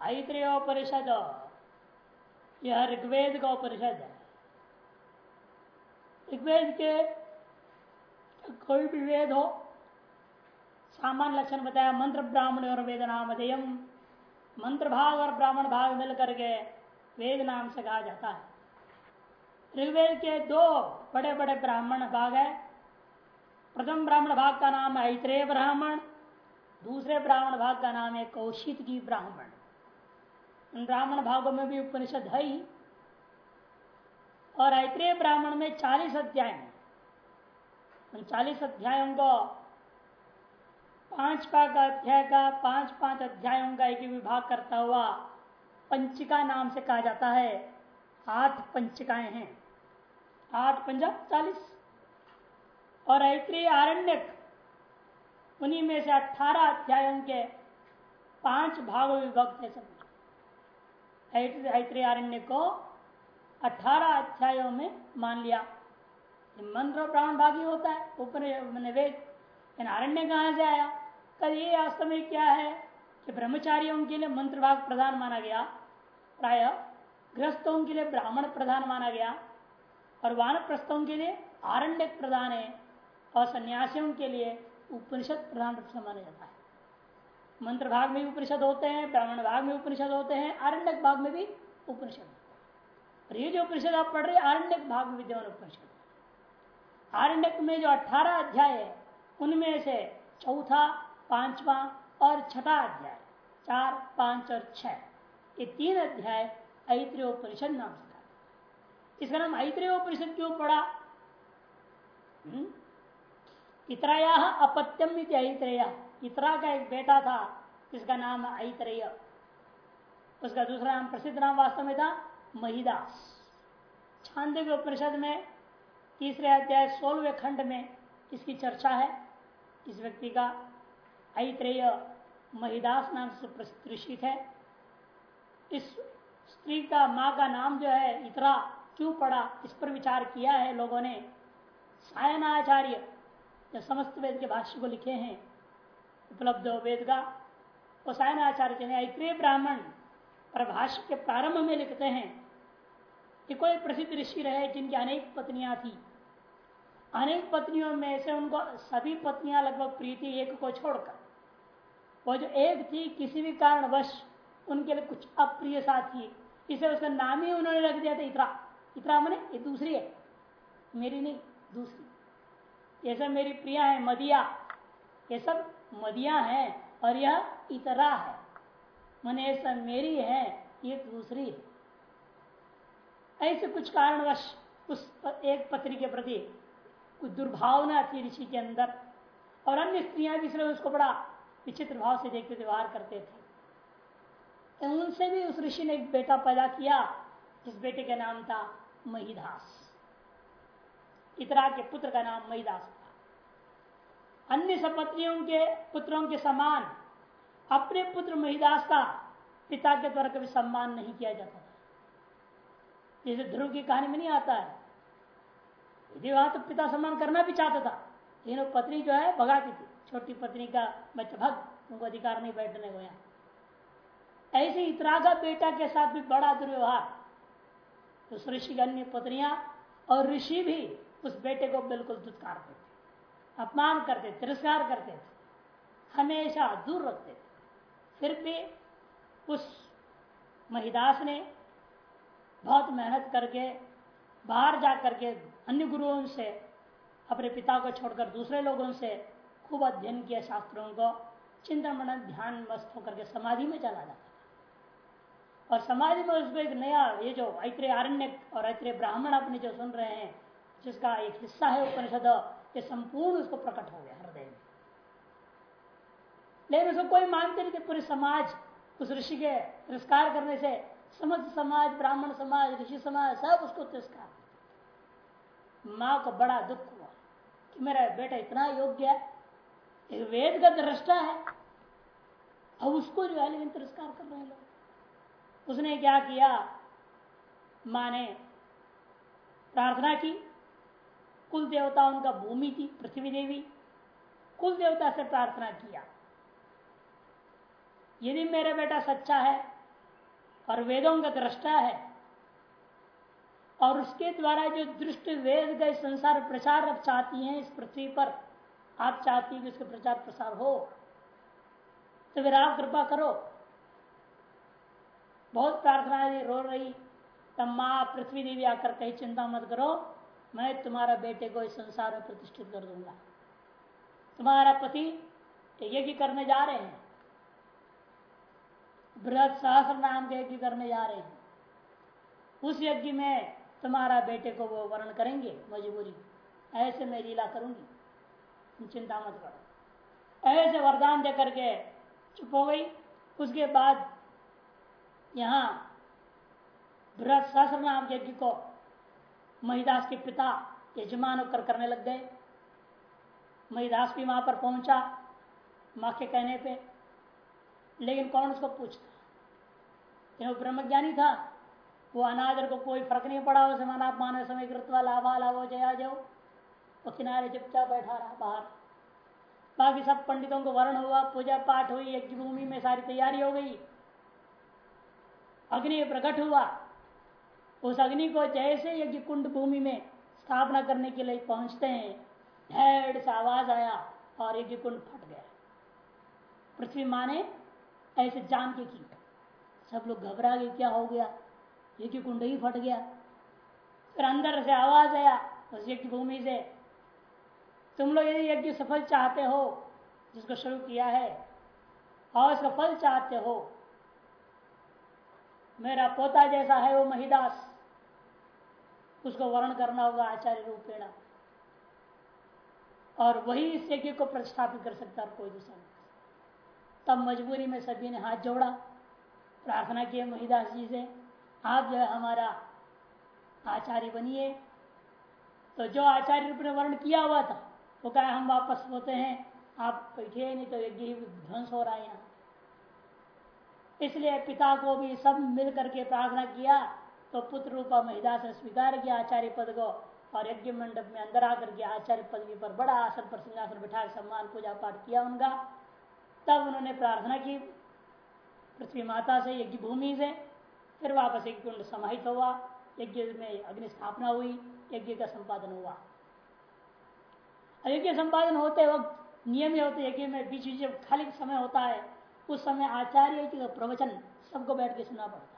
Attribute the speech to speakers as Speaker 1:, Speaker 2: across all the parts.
Speaker 1: ऐत्रेयोपनिषद यह ऋग्वेद का उपनिषद है ऋग्वेद के कोई भी वेद हो सामान्य लक्षण बताया मंत्र ब्राह्मण और वेद नाम मंत्र भाग और ब्राह्मण भाग मिल करके वेद नाम से कहा जाता है ऋग्वेद के दो बड़े बड़े ब्राह्मण भाग है प्रथम ब्राह्मण भाग का नाम है ऐत्रेय ब्राह्मण दूसरे ब्राह्मण भाग का नाम है कौशित की ब्राह्मण ब्राह्मण भागों में भी उपनिषद है ही। और ऐत्रेय ब्राह्मण में चालीस अध्याय है। उन चालीस अध्यायों को पाँच का अध्याय का पाँच पाँच अध्यायों का एक विभाग करता हुआ पंचिका नाम से कहा जाता है। आठ पंचिकाएँ हैं। आठ पंजा चालीस। और ऐत्री आरण्यक, उन्हीं में से अठारह अध्यायों के पाँच भाग विभक्त है सब। ऐत्री को अठारह अध्यायों में मान लिया। मंत्र प्राण भाग होता है, ऊपर वेद आरण्य कहाँ से आया? कल ये वास्तव में क्या है कि ब्रह्मचारियों के लिए मंत्र भाग प्रधान माना गया, प्राय ग्रस्तों के लिए ब्राह्मण प्रधान माना गया, और वान प्रस्थों के लिए आरण्य प्रधान है, और सन्यासियों के लिए उपनिषद प्रधान रूप से माना जाता है। मंत्र भाग में भी उपनिषद होते हैं, ब्राह्मण भाग में उपनिषद होते हैं आरण्य भाग में भी उपनिषद और ये जो उपनिषद आप पढ़ रहे हैं आरण्य भाग में विद्यमान उपनिषद। आरण्य में जो अठारह अध्याय है, उनमें से चौथा, पांचवा और छठा अध्याय, चार, पाँच और छह, ये तीन अध्याय ऐत्रोपनिषद नाम से इसका नाम ऐत्रोपनिषद क्यों पड़ा? हम्म? इतराया अपत्यम ऐत्रेय। इतरा का एक बेटा था जिसका नाम ऐत्रेय। उसका दूसरा नाम, प्रसिद्ध नाम वास्तव में था महिदास। छांद के उपनिषद में तीसरे अध्याय सोलहवें खंड में इसकी चर्चा है। इस व्यक्ति का ऐत्रेय महिदास नाम से प्रतिष्ठित है। इस स्त्री का, माँ का नाम जो है, इतरा क्यों पड़ा, इस पर विचार किया है लोगों ने। सायनाचार्य, जो समस्त वेद के भाष्य को लिखे हैं उपलब्ध हो वेद का वो सायनाचार्य ने ऐत्रेय ब्राह्मण प्रभाष्य के प्रारंभ में लिखते हैं कि कोई प्रसिद्ध ऋषि रहे जिनकी अनेक पत्नियाँ थी। अनेक पत्नियों में से उनको सभी पत्नियाँ लगभग प्रीति एक को छोड़कर। वो जो एक थी, किसी भी कारणवश उनके लिए कुछ अप्रिय साथी, इसे उसका नाम ही उन्होंने रख दिया था, इतरा। इतरा मैंने ये दूसरी है। मेरी नहीं, दूसरी। ये सब मेरी प्रिया है, मदिया। ये सब मदिया है और यह इतरा है। मैंने सब मेरी है, ये दूसरी है। ऐसे कुछ कारणवश उस एक पत्नी के प्रति कुछ दुर्भावना थी ऋषि के अंदर और अन्य स्त्रियाँ भी इसलिए उसको बड़ा विचित्र भाव से देखते, व्यवहार करते थे। तो उनसे भी उस ऋषि ने एक बेटा पैदा किया, जिस बेटे का नाम था महिदास। इतरा के पुत्र का नाम महिदास अन्य सपत्नियों के पुत्रों के समान, अपने पुत्र महिदास का पिता के द्वारा कभी सम्मान नहीं किया जाता था। जैसे ध्रुव की कहानी में नहीं आता है। यदि वहाँ तो पिता सम्मान करना भी चाहता था, लेकिन पत्नी जो है, भगाती थी। छोटी पत्नी का बच्चा भग, उनको अधिकार नहीं, बैठने को यहाँ। ऐसे इतरा का बेटा के साथ भी बड़ा दुर्व्यवहार। उस ऋषि की अन्य पत्नियाँ और ऋषि भी उस बेटे को बिल्कुल दुत्कारते थे अपमान करते तिरस्कार करते थे, हमेशा दूर रखते थे। फिर भी उस महिदास ने बहुत मेहनत करके, बाहर जा करके अन्य गुरुओं से, अपने पिता को छोड़कर दूसरे लोगों से खूब अध्ययन किया शास्त्रों को, चिंतन मनन ध्यान मस्त होकर के समाधि में चला जाता और समाधि में उसको एक नया, ये जो ऐत्रेय आरण्य और ऐत्रेय ब्राह्मण अपने जो सुन रहे हैं, जिसका एक हिस्सा है उपनिषद ये संपूर्ण उसको प्रकट हो गया हृदय में। लेकिन उसको कोई मानते नहीं थे पूरे समाज, उस ऋषि के तिरस्कार करने से समस्त समाज, ब्राह्मण समाज, ऋषि समाज, सब उसको तिरस्कार माँ को बड़ा दुख हुआ कि मेरा बेटा इतना योग्य है, एक वेद का दृष्टा है, अब उसको जो है लेकिन तिरस्कार कर रहे हैं लोग। उसने क्या किया? माँ ने प्रार्थना की कुल देवता उनका भूमि थी, पृथ्वी देवी। कुल देवता से प्रार्थना किया। यदि मेरा बेटा सच्चा है और वेदों का दृष्टा है और उसके द्वारा जो दृष्ट वेद का संसार प्रचार अब चाहती हैं, इस पृथ्वी पर आप चाहती हैं कि उसका प्रचार प्रसार हो तो फिर आप कृपा करो। बहुत प्रार्थना रो रही। तब माँ पृथ्वी देवी आकर कहीं चिंता मत करो। मैं तुम्हारा बेटे को इस संसार में प्रतिष्ठित कर दूँगा। तुम्हारा पति यज्ञ करने जा रहे हैं। बृहद सहस्र नाम के यज्ञ करने जा रहे हैं। उस यज्ञ में तुम्हारा बेटे को वो वर्ण करेंगे, मजबूरी। ऐसे मैं लीला करूँगी। चिंता मत करो। ऐसे वरदान दे करके चुप हो गई। उसके बाद यहाँ बृहद सहस्र नाम के यज्ञ को महिदास के पिता यजमान होकर करने लग गए। महिदास भी वहाँ पर पहुँचा माँ के कहने पे। लेकिन कौन उसको पूछता? वो ब्रह्मज्ञानी था? वो अनादर को कोई फ़र्क नहीं पड़ा उसे, माना मानव समय कृतवा लाभा लाभो जया जाओ। वो किनारे चुपचाप बैठा रहा, बाहर। बाकी सब पंडितों को वर्ण हुआ, पूजा पाठ हुई यज्ञ भूमि में सारी तैयारी हो गई। अग्नि प्रकट हुआ उस अग्नि को जैसे यज्ञ कुंड भूमि में स्थापना करने के लिए पहुँचते हैं, ढेर से आवाज़ आया और यज्ञ कुंड फट गया। पृथ्वी माने ऐसे जान के की। सब लोग घबरा गए, क्या हो गया? यज्ञ कुंड ही फट गया। फिर अंदर से आवाज़ आया उस यज्ञ भूमि से, तुम लोग यदि यज्ञ सफल चाहते हो, जिसको शुरू किया है, और सफल चाहते हो, मेरा पोता जैसा है वो महिदास उसको वर्ण करना होगा, आचार्य रूपेण। और वही इस यज्ञ को प्रतिष्ठापित कर सकता है कोई दूसरा तब मजबूरी में सभी ने हाथ जोड़ा, प्रार्थना किए, महिदास जी से, आप जो है हमारा आचार्य बनिए। तो जो आचार्य रूप ने वर्ण किया हुआ था, वो कहा, हम वापस होते हैं, आप बैठे नहीं तो यज्ञ ही ध्वंस हो रहा है यहाँ। इसलिए पिता को भी सब मिल करके प्रार्थना किया तो पुत्र रूपा महिदास ने स्वीकार किया आचार्य पद को और यज्ञ मंडप में अंदर आकर के आचार्य पदवी पर बड़ा आसन पर सिंहासन बिठा सम्मान पूजा पाठ किया उनका। तब उन्होंने प्रार्थना की। पृथ्वी माता से यज्ञ भूमि से फिर वापस एक कुंड समाहित हुआ। यज्ञ में अग्नि स्थापना हुई। यज्ञ का संपादन हुआ। यज्ञ संपादन होते वक्त नियम ही होते यज्ञ में बीच बीच खाली समय होता है। उस समय आचार्य का प्रवचन सबको बैठ के सुनना पड़ता है।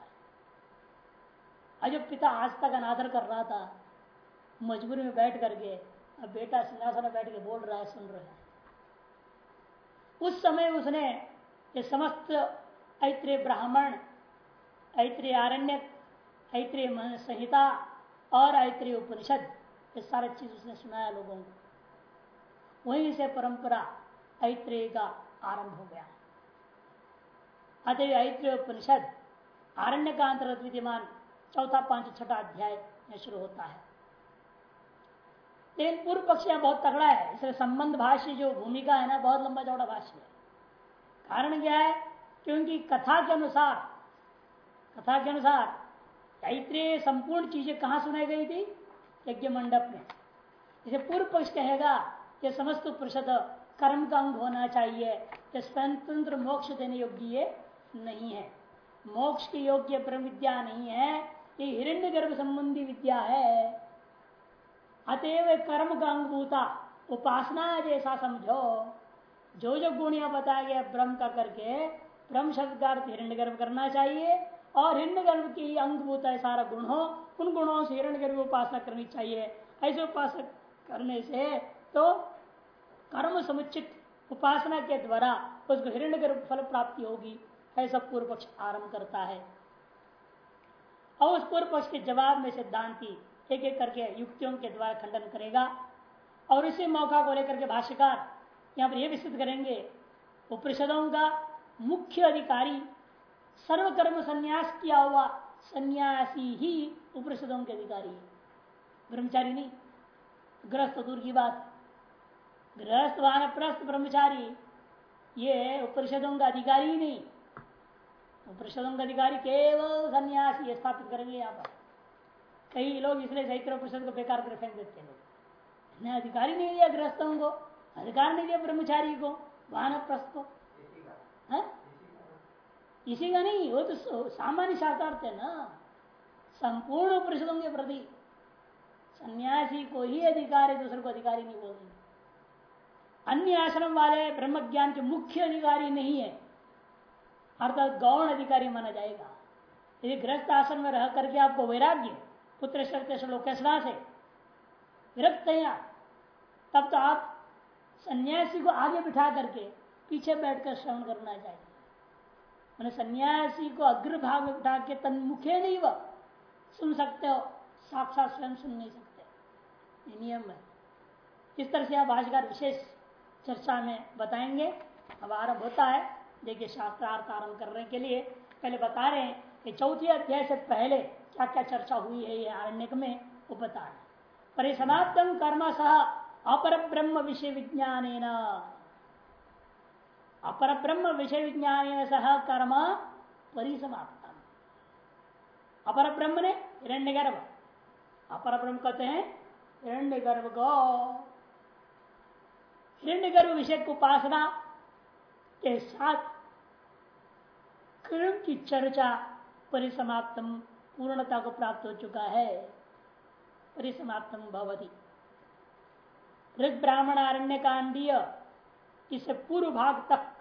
Speaker 1: अजब पिता आज तक अनादर कर रहा था। मजबूरी में बैठ करके, अब बेटा सिंहासन में बैठ के बोल रहा है, सुन रहा है। उस समय उसने ये समस्त ऐत्रेय ब्राह्मण, ऐत्रेय आरण्य, ऐत्रेय संहिता और ऐत्रेय उपनिषद, ये सारे चीज़ उसने सुनाया लोगों को। वहीं से परंपरा ऐत्रेय का आरंभ हो गया। अतः ऐत्रेय उपनिषद आरण्य का अंतर्गत विद्यमान चौथा पाँच छठा अध्याय में शुरू होता है। लेकिन पूर्व पक्ष यहाँ बहुत तगड़ा है, इसलिए संबंध भाष्य जो भूमिका है ना, बहुत लंबा चौड़ा भाष्य है। कारण क्या है क्योंकि कथा के अनुसार, कथा के अनुसार ऐत्रेय संपूर्ण चीज़ें कहा सुनाई गई थी? यज्ञ मंडप में। इसे पूर्व पक्ष कहेगा कि समस्त परिषद कर्म का अंग होना चाहिए स्वतंत्र मोक्ष देने योग्य नहीं है। मोक्ष की योग्य ब्रह्म विद्या नहीं है ये हिरण्य गर्भ संबंधी विद्या है। अतएव कर्म का अंगभूता उपासना जैसा समझो। जो जो गुण यहाँ बताया गया, ब्रह्म का करके, ब्रह्म शब्द का अर्थ हिरण्य गर्भ करना चाहिए, और हिरण्य गर्भ की अंगभूत है, सारा गुण हो, उन गुणों से हिरण्य गर्भ उपासना करनी चाहिए। ऐसे उपासना करने से तो कर्म समुचित उपासना के द्वारा उसको हिरण्य गर्भ फल प्राप्ति होगी ऐसा पूर्व पक्ष आरंभ करता है। और उस पूर्व पक्ष के जवाब में सिद्धांति एक एक करके युक्तियों के द्वारा खंडन करेगा। और इसी मौका को लेकर के भाष्यकार यहाँ पर यह विस्तृत करेंगे। उपरिषदों का मुख्य अधिकारी सर्वकर्म संन्यास किया हुआ सन्यासी ही उपनिषदों के अधिकारी है। ब्रह्मचारी नहीं ग्रस्त दूर की बात। गृहस्थ वानप्रस्थ ब्रह्मचारी, ये उपनिषदों का अधिकारी ही नहीं। उपनिषदों का अधिकारी केवल सन्यासी स्थापित करेंगे यहाँ पर कई लोग इसलिए चैत्र उपनिषद को बेकार कर फेंक देते लोग अधिकारी नहीं दिया गृहस्थों को अधिकार नहीं दिया ब्रह्मचारी को वानप्रस्थ को है इसी का नहीं वो तो सामान्य शास्त्रार्थ है ना संपूर्ण उपनिषदों के प्रति सन्यासी को ही अधिकार है दूसरे को अधिकारी नहीं बोल अन्य आश्रम वाले ब्रह्म ज्ञान के मुख्य अधिकारी नहीं है अर्थात गौण अधिकारी माना जाएगा। यदि गृहस्थ आसन में रह करके आपको वैराग्य, पुत्र श्रद्धा लोकेशना से विरक्त है आप। तब तो आप सन्यासी को आगे बिठा करके पीछे बैठकर श्रवण करना चाहिए। मैंने सन्यासी को अग्रभाग में बिठा के तन्मुखे नहीं वह सुन सकते हो, साक्षात स्वयं सुन नहीं सकते। नियम है। इस तरह से आप भाषाकार विशेष चर्चा में बताएँगे। अब आरंभ होता है। देखिए शास्त्रार्थ आरंभ करने के लिए पहले बता रहे हैं कि चौथी अध्याय से पहले क्या क्या चर्चा हुई है ये आरण्यक में, वो बता रहे परिसमाप्तम कर्म सह अपर ब्रह्म विषय विज्ञान अपर ब्रह्म विषय विज्ञान सह कर्म परिसमाप्तम। अपर ब्रह्म ने हिरण्य गर्भ अपर ब्रह्म कहते हैं हिरण्य गर्भ को। हिरण्य गर्भ विषय को उपासना के साथ क्रम की चर्चा परिसमाप्तम पूर्णता को प्राप्त हो चुका है। परिसमाप्तम भवती। ऋग ब्राह्मण अरण्य कांडीय इससे पूर्व भाग तक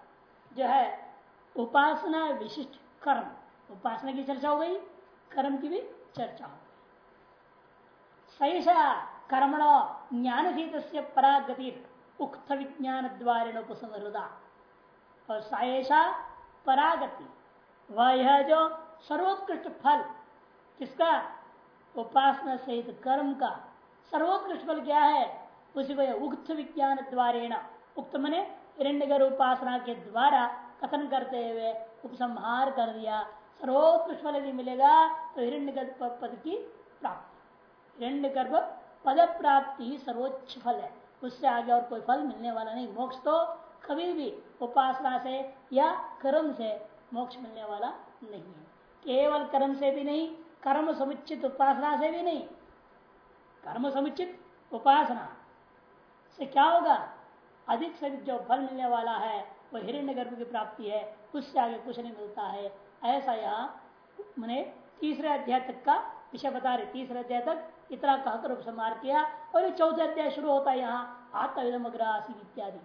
Speaker 1: जो है, उपासना विशिष्ट कर्म। उपासना की चर्चा हो गई, कर्म की भी चर्चा हो गई। सैषा कर्मण ज्ञान से परागति उक्त विज्ञान द्वारे उपसंहृदा और सायशा परागति वह यह जो सर्वोत्कृष्ट फल किसका? उपासना सहित कर्म का। सर्वोत्कृष्ट फल क्या है? उसी को उक्त विज्ञान द्वारे उक्त मने हिरण्यगर उपासना के द्वारा कथन करते हुए उपसंहार कर दिया। सर्वोत्कृष्ट फल यदि मिलेगा तो हिरण्य पद की प्राप्ति। हिरण्य पद प्राप्ति ही सर्वोच्च फल है। उससे आगे और कोई फल मिलने वाला नहीं। मोक्ष तो कभी भी उपासना से या कर्म से मोक्ष मिलने वाला नहीं है। केवल कर्म से भी नहीं, कर्म समुचित उपासना से भी नहीं। कर्म समुचित उपासना से क्या होगा? अधिक से अधिक जो फल मिलने वाला है वह हिरण्य गर्भ की प्राप्ति है, उससे आगे कुछ नहीं मिलता है। ऐसा यहाँ मैंने तीसरे अध्याय तक का विषय बता रहे, तीसरे अध्याय तक इतना कहकर उपसंहार किया और ये चौथे अध्याय शुरू होता है यहाँ आत्मविदम अग्रासी इत्यादि।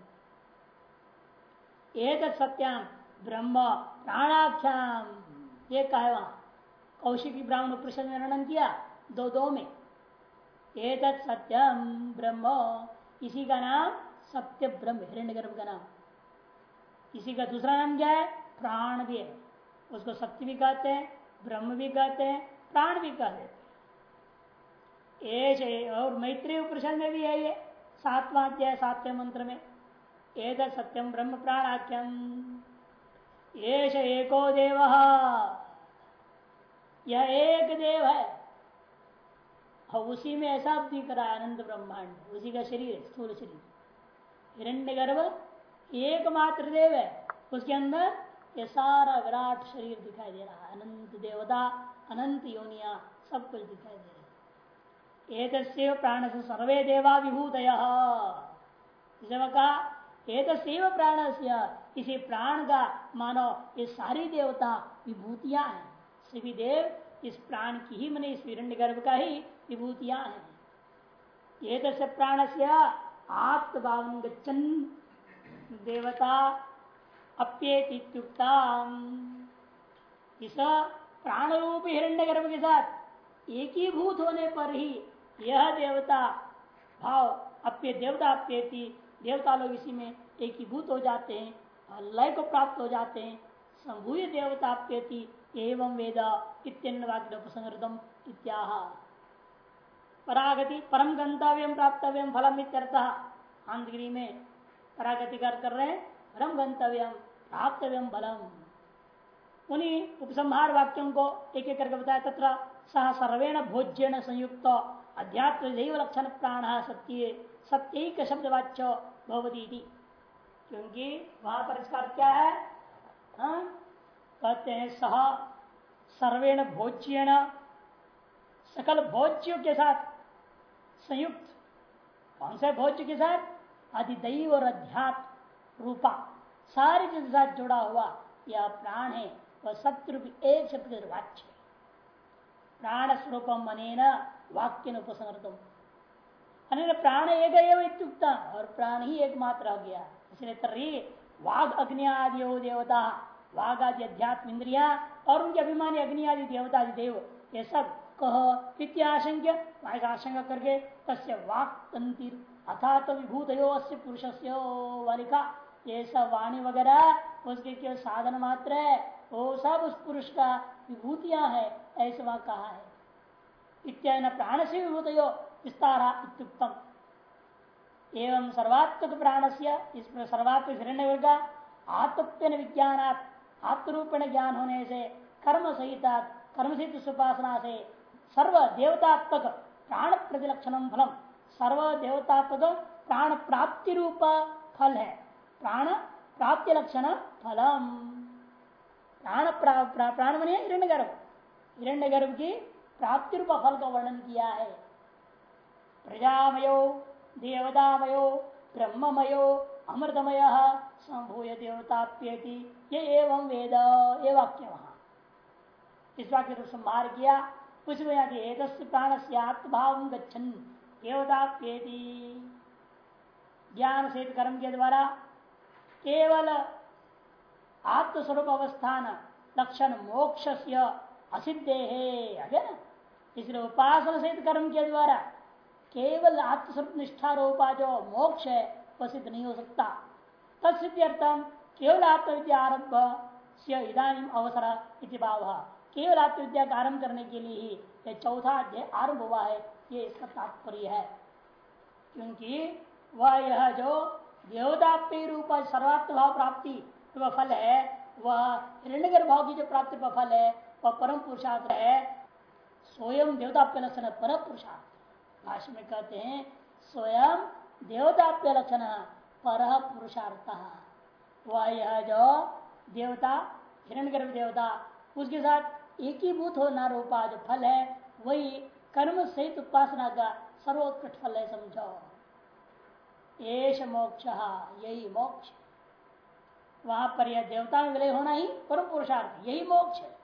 Speaker 1: एक सत्याम। ब्रह्म प्राणाख्याम। ये कहा वहाँ। कौशिकी ब्राह्मण में वर्णन किया दो दो में। एक सत्यम ब्रह्म। इसी का नाम सत्य ब्रह्म हिरण्य गर्भ का नाम। इसी का दूसरा नाम क्या है? प्राण भी है। उसको सत्य भी कहते हैं, ब्रह्म भी कहते हैं, प्राण भी कहते हैं। और मैत्री उपनिषद में भी है ये। सातवां अध्याय, सातवें मंत्र में। एक सत्यम ब्रह्म प्राणाख्यम। येष एको देव। यह एक देव है। और उसी में ऐसा दिख रहा है अनंत ब्रह्मांड, उसी का शरीर, स्थूल शरीर। हिरण्य गर्भ एकमात्र देव है। उसके अंदर ये सारा विराट शरीर दिखाई दे रहा है। अनंत देवता, अनंत योनिया, सब कुछ दिखाई दे रहा है। एक प्राण से सर्वे देवा विभूत कहा एक प्राण इसी प्राण का मानो ये सारी देवता विभूतियाँ हैं। सभी देव इस प्राण की ही मैंने इस हिरण्य गर्भ का ही विभूतियाँ हैं। दस प्राण से आत्मभाव गच्छन देवता अप्येत्युक्ता इस प्राण रूप हिरण्य गर्भ के साथ एक ही भूत होने पर ही यह देवता भाव अप्य देवता अप्येति देवता लोग इसी में एक ही जाते हैं, लय को प्राप्त हो जाते हैं। संभूय देवता अप्येति एवं वेद इत्यन्न वाक्यपसंगतम इत्याह। परागति परम गंतव्य प्राप्तव्य फलम इत्यर्थ। आंधगिरी में परागति कर कर रहे परम गंतव्यम प्राप्तव्यम बलम उन्हीं उपसंहार वाक्यों को एक एक करके बताया तथा सह सर्वेण भोज्यन संयुक्त, अध्यात्म लक्षण प्राण सत्य सत्य शब्द वाच्य भवती क्योंकि वहाँ पर इसका क्या है? हा? कहते हैं, सह सर्वेण भोज्यन सकल भोज्यों के साथ संयुक्त। कौन से भोज्य के साथ? अधिदैव और अध्यात्म रूपा। सारी चीज़ साथ जुड़ा हुआ यह प्राण है, वह सत्य एक शब्द वाच्य प्राण स्वरूप मन वाक्य उपसमर्थम प्राण एक इत्युक्ता, और प्राण ही एकमात्र हो गया इसलिए तरी वाघ अग्नि आदि देवता वाघ आदि अध्यात्म इंद्रिया और उनके अभिमानी अग्नि आदि देवता आदि देव, ये सब कह इत्याशंक्य आशंका करके तस्य वाक तंतिर अथा तो विभूत पुरुष से वालिका। ये सब वाणी वगैरह, उसके केवल साधन मात्र है, वो सब उस पुरुष का विभूतियाँ है, ऐसे वहाँ कहा है। इत्यादि प्राण से विभूत विस्तारा एवं सर्वात्मक प्राण से इसमें सर्वात्मक हिरण्य वर्ग आत्मत्व विज्ञान आत्मरूपेण ज्ञान होने से कर्म सहित कर्म सहित सुपासना से सर्व देवतात्मक प्राण प्रतिलक्षण फलम। सर्व देवतात्मक प्राण प्राप्ति रूप फल है। प्राण प्राप्ति लक्षण फलम प्राण प्राण मने हिरण्य गर्भ हिरण्य गर्भ की प्राप्ति रूप फल का वर्णन किया है। प्रजामयो, देवतामयो, ब्रह्ममयो, अमृतमय संभूय देवताप्यति, ये एवं वेद, ये वाक्य वहाँ इस वाक्य को संभार किया उसमें एक प्राण से आत्मभाव गच्छन, देवताप्यति। ज्ञान से कर्म के द्वारा केवल आत्मस्वरूप अवस्थान लक्षण मोक्ष से असिद्धे, है इसलिए उपासना सहित कर्म के द्वारा केवल आत्मस्वरूप निष्ठा रूपा जो मोक्ष है, वह सिद्ध नहीं हो सकता। तत्सिद्ध्यर्थम केवल आत्मविद्या आरंभ से इधानी अवसर इति भाव। केवल आत्मविद्या का आरंभ करने के लिए ही यह चौथा अध्याय आरंभ हुआ है, ये इसका तात्पर्य है। क्योंकि वह यह जो देवताप्य रूप सर्वात्म भाव प्राप्ति वह फल है, वह हिरण्यगर भाव की जो प्राप्ति का फल है, वह परम पुरुषार्थ है, स्वयं देवताप्य लक्षण परम पुरुषार्थ। भाष्य में कहते हैं, स्वयं देवताप्य लक्षण, पर पुरुषार्थ। वह यह जो देवता, हिरण्यगर्भ देवता, उसके साथ एक ही भूत होना रूपा जो फल है, वही कर्म सहित उपासना का सर्वोत्कृष्ट फल है, समझो। एश मोक्ष, यही मोक्ष। वहाँ पर यह देवता में विलय होना ही परम पुरुषार्थ, यही मोक्ष है।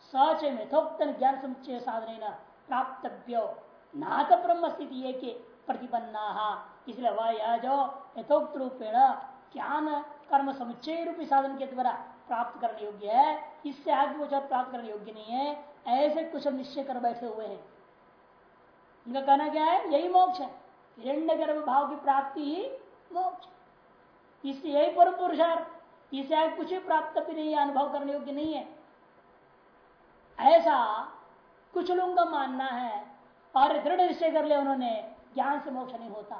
Speaker 1: सच यथोक्त ज्ञान समुच्चय साधन प्राप्तव्यो। नाथ ब्रह्म स्थिति ये के प्रतिपन्ना। इसलिए वह यह जो यथोक्त रूपेण ज्ञान, कर्म समुच्चय रूपी साधन के द्वारा प्राप्त करने योग्य है। इससे आगे कुछ प्राप्त करने योग्य नहीं है, ऐसे कुछ निश्चय कर बैठे हुए हैं। उनका कहना क्या है? यही मोक्ष है। हिरण्य गर्भ भाव की प्राप्ति ही मोक्ष इससे यही पर पुरुषार्थ। इसे कुछ भी प्राप्त भी नहीं अनुभव करने योग्य नहीं है। ऐसा कुछ लोगों का मानना है और दृढ़ निश्चय कर लिया उन्होंने, ज्ञान से मोक्ष नहीं होता।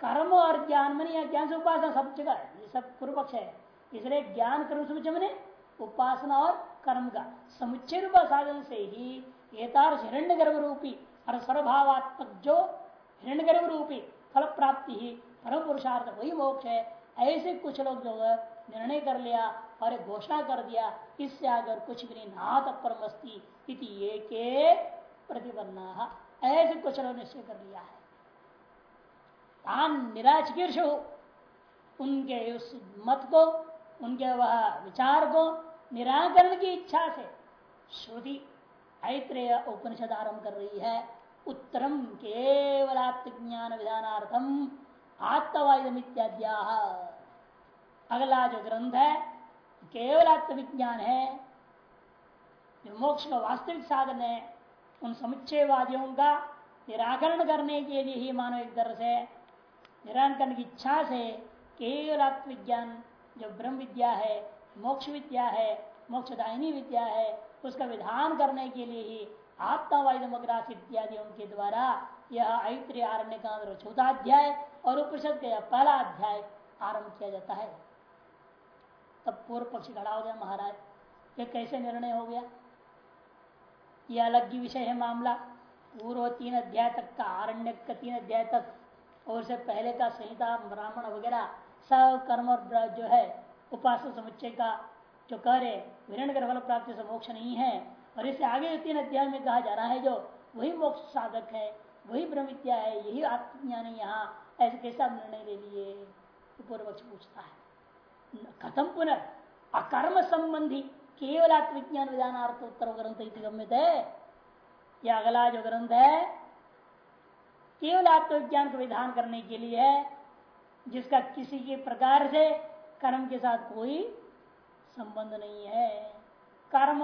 Speaker 1: कर्म और ज्ञान मन या ज्ञान से उपासना सब जगह ये सब पूर्व पक्ष है। इसलिए ज्ञान, कर्म समुचय मने उपासना और कर्म का समुच्चय रूप साधन से ही हिरण्य गर्भ रूपी और सर्वभावात्मक जो हिरण्य गर्भ रूपी फल प्राप्ति ही परम पुरुषार्थ, वही मोक्ष है। ऐसे कुछ लोग जो निर्णय कर लिया और घोषणा कर दिया, इससे अगर कुछ भी नहीं, नाथ परमस्ती के प्रतिबन्ना ऐसे लोग निश्चय कर लिया है। तान निराचिकीर्ष उनके उस मत को, उनके वह विचार को निराकरण की इच्छा से श्रुति, ऐत्रेय उपनिषद आरंभ कर रही है। उत्तरम केवल आत्मज्ञान विधानार्थम आत्मवायुम इत्याद्या अगला जो ग्रंथ है केवल आत्मविज्ञान है मोक्ष का वास्तविक साधन है। उन समुच्चयवादियों का निराकरण करने के लिए ही मानव एक दर से निराकरण की इच्छा से केवल आत्मविज्ञान जो ब्रह्म विद्या है, मोक्ष विद्या है, मोक्षदायिनी विद्या है, उसका विधान करने के लिए ही आत्मावादमग्रास इत्यादि उनके द्वारा यह ऐत्र आरण्य का चौथा अध्याय और उपनिषद का पहला अध्याय आरंभ किया जाता है। तब पूर्व पक्ष खड़ा हो गया महाराज। ये कैसे निर्णय हो गया? यह अलग ही विषय है मामला। पूर्व तीन अध्याय तक का आरण्य का तीन अध्याय तक, और से पहले का, संहिता, ब्राह्मण वगैरह, सब कर्म और जो है, उपास समुच्चय का जो कह विरण फल प्राप्ति से मोक्ष नहीं है। और इससे आगे तीन अध्याय में कहा जा रहा है, जो वही मोक्ष साधक है, वही ब्रह्म विद्या है, यही आत्मज्ञान है यहाँ, ऐसे कैसा निर्णय ले लिए? तो पूर्व पक्ष पूछता है। कथम पुनः अकर्म संबंधी केवल आत्मविज्ञान विधानार्थ उत्तर ग्रंथ इति गम्य है यह अगला जो ग्रंथ है केवल आत्मविज्ञान का विधान करने के लिए है जिसका किसी के प्रकार से कर्म के साथ कोई संबंध नहीं है कर्म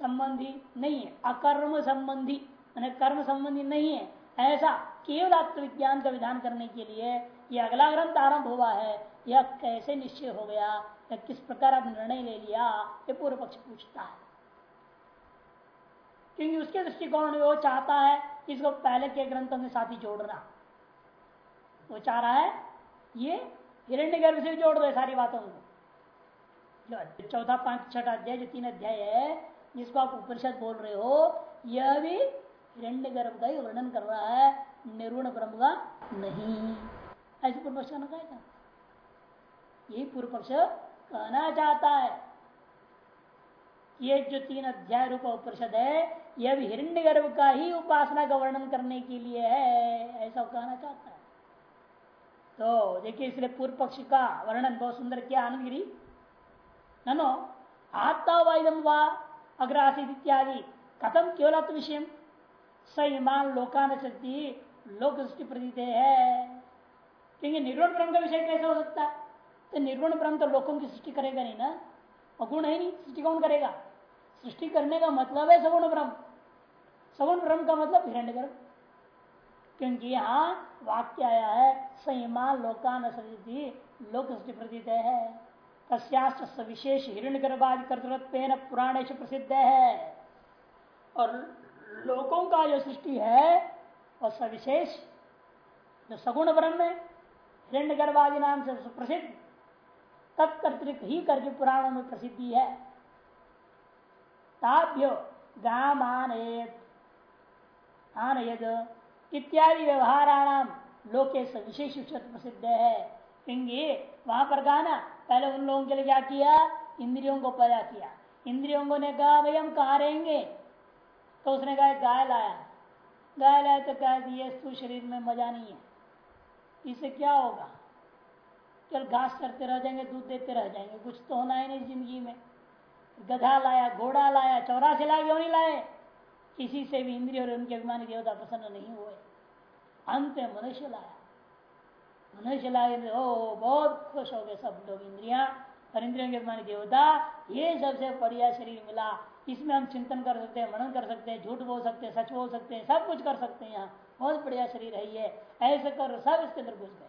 Speaker 1: संबंधी नहीं है अकर्म संबंधी मैंने कर्म संबंधी नहीं है ऐसा केवल आत्मविज्ञान का विधान करने के लिए यह अगला ग्रंथ आरंभ हुआ है यह कैसे निश्चय हो गया या किस प्रकार आप निर्णय ले लिया, ये पूर्व पक्ष पूछता है। क्योंकि उसके दृष्टिकोण में वो चाहता है इसको पहले के ग्रंथों के साथ ही जोड़ना। वो चाह रहा है, ये हिरण्य गर्भ से जोड़ दो सारी बातों को। जो चौथा पाँच, छठा अध्याय, जो तीन अध्याय है, जिसको आप उपनिषद बोल रहे हो, यह भी हिरण्य गर्भ का ही वर्णन कर रहा है निर्गुण ब्रह्म का नहीं। ऐसे पूर्व पक्ष कहना यही पूर्व पक्ष कहना चाहता है ये जो तीन अध्याय रूप उपनिषद है यह हिरण्य गर्भ का ही उपासना का वर्णन करने के लिए है, ऐसा कहना चाहता है। तो देखिए, इसलिए पूर्व पक्ष का वर्णन बहुत सुंदर किया, आनंदगिरी। ननो आत्मावाइदम व अग्रासित इत्यादि। कथम केवल विषय समान लोकान शक्ति लोक दृष्टि प्रतीत है। क्योंकि निर्गुण ब्रह्म का विषय कैसे हो सकता है? तो निर्गुण ब्रह्म तो लोकों की सृष्टि करेगा नहीं ना? अगुण है नहीं, सृष्टि कौन करेगा? सृष्टि करने का मतलब है सगुण ब्रह्म। सगुण ब्रह्म का मतलब हिरण्य गर्भ। क्योंकि यहाँ वाक्य आया है संयमान लोकान सृष्टि लोक सृष्टि प्रतीत है। तस्यास्त विशेष हिरण्य गर्भादि कर्तृत्व पुराण प्रसिद्ध है। और लोकों का जो सृष्टि है और सविशेष, जो सगुण ब्रह्म है, हिरण्य गर्भादि नाम से प्रसिद्ध तत्कर्तृक ही करके पुराणों में प्रसिद्धि है ताभ्यो गाम इत्यादि व्यवहाराणाम लोके विशेष प्रसिद्ध है। क्योंकि वहाँ पर गाना पहले उन लोगों के लिए क्या किया? इंद्रियों को पैदा किया। इंद्रियों ने कहा, भाई हम कहा रहेंगे? तो उसने कहा गाय लाया गाय लाया तो कह दिए तू शरीर में मज़ा नहीं है। इससे क्या होगा? चल घास करते रह जाएँगे, दूध देते रह जाएँगे। कुछ तो होना ही नहीं ज़िंदगी में। गधा लाया, घोड़ा लाया चौरासी लाख क्यों नहीं लाए। किसी से भी इंद्रिय और उनके अभिमानी देवता प्रसन्न नहीं हुए। अंत में मनुष्य लाया। मनुष्य लाए ओ, बहुत खुश हो गए सब लोग इंद्रिया और इंद्रियों के अभिमानी देवता। ये सबसे बढ़िया शरीर मिला। इसमें हम चिंतन कर सकते हैं, मनन कर सकते हैं, झूठ बोल सकते हैं, सच बोल सकते हैं, सब कुछ कर सकते हैं यहाँ। बहुत बढ़िया शरीर है ये। ऐसे कर सब इसके अंदर घुस गए।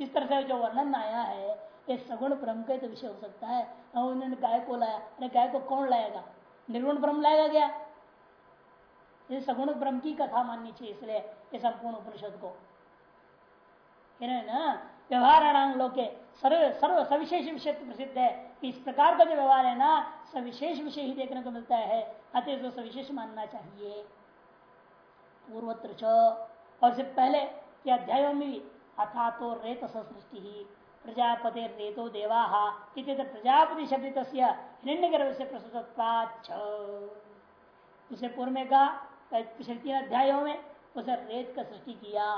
Speaker 1: इस तरह से जो वर्णन आया है, ये सगुण ब्रह्म का तो विषय हो सकता है। उन्होंने गाय को लाया, अरे गाय को कौन लाएगा? निर्गुण ब्रह्म लाएगा क्या? ये सगुण ब्रह्म की कथा माननी चाहिए, इसलिए ये संपूर्ण उपनिषद को। ना? व्यवहार लोके सर्व सर्व, सविशेष विषय प्रसिद्ध है। इस प्रकार का जो व्यवहार है ना, सविशेष विषय ही देखने को मिलता है। अतः तो सविशेष मानना चाहिए। पूर्वत्र और इससे पहले के अध्यायों में भी अथा तो रेत सृष्टि ही प्रजापति रेतो देवा प्रजापति शब्द गर्भ से प्रस्तुत उसे पूर्व में कहा तीन अध्यायों में उसे रेत का सृष्टि किया।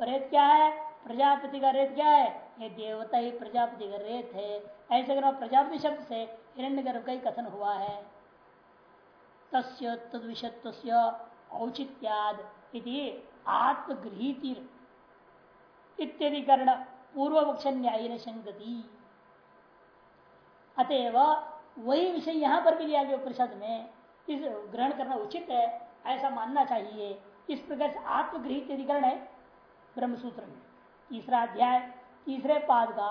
Speaker 1: रेत क्या है? प्रजापति का रेत क्या है? ये देवता ही प्रजापति का रेत है। ऐसे अगर प्रजापति शब्द से हिरण्य गर्भ का ही कथन हुआ है। तस्य तद विषत्व औचित्याद आत्मगृहित इत्यादि कर्ण पूर्व पक्ष न्याय संगति अतएव वही विषय यहाँ पर भी लिया गया परिषद में इस ग्रहण करना उचित है, ऐसा मानना चाहिए। इस प्रकार से आत्मगृहित अधिकरण है ब्रह्मसूत्र में। तीसरा अध्याय, तीसरे पाद का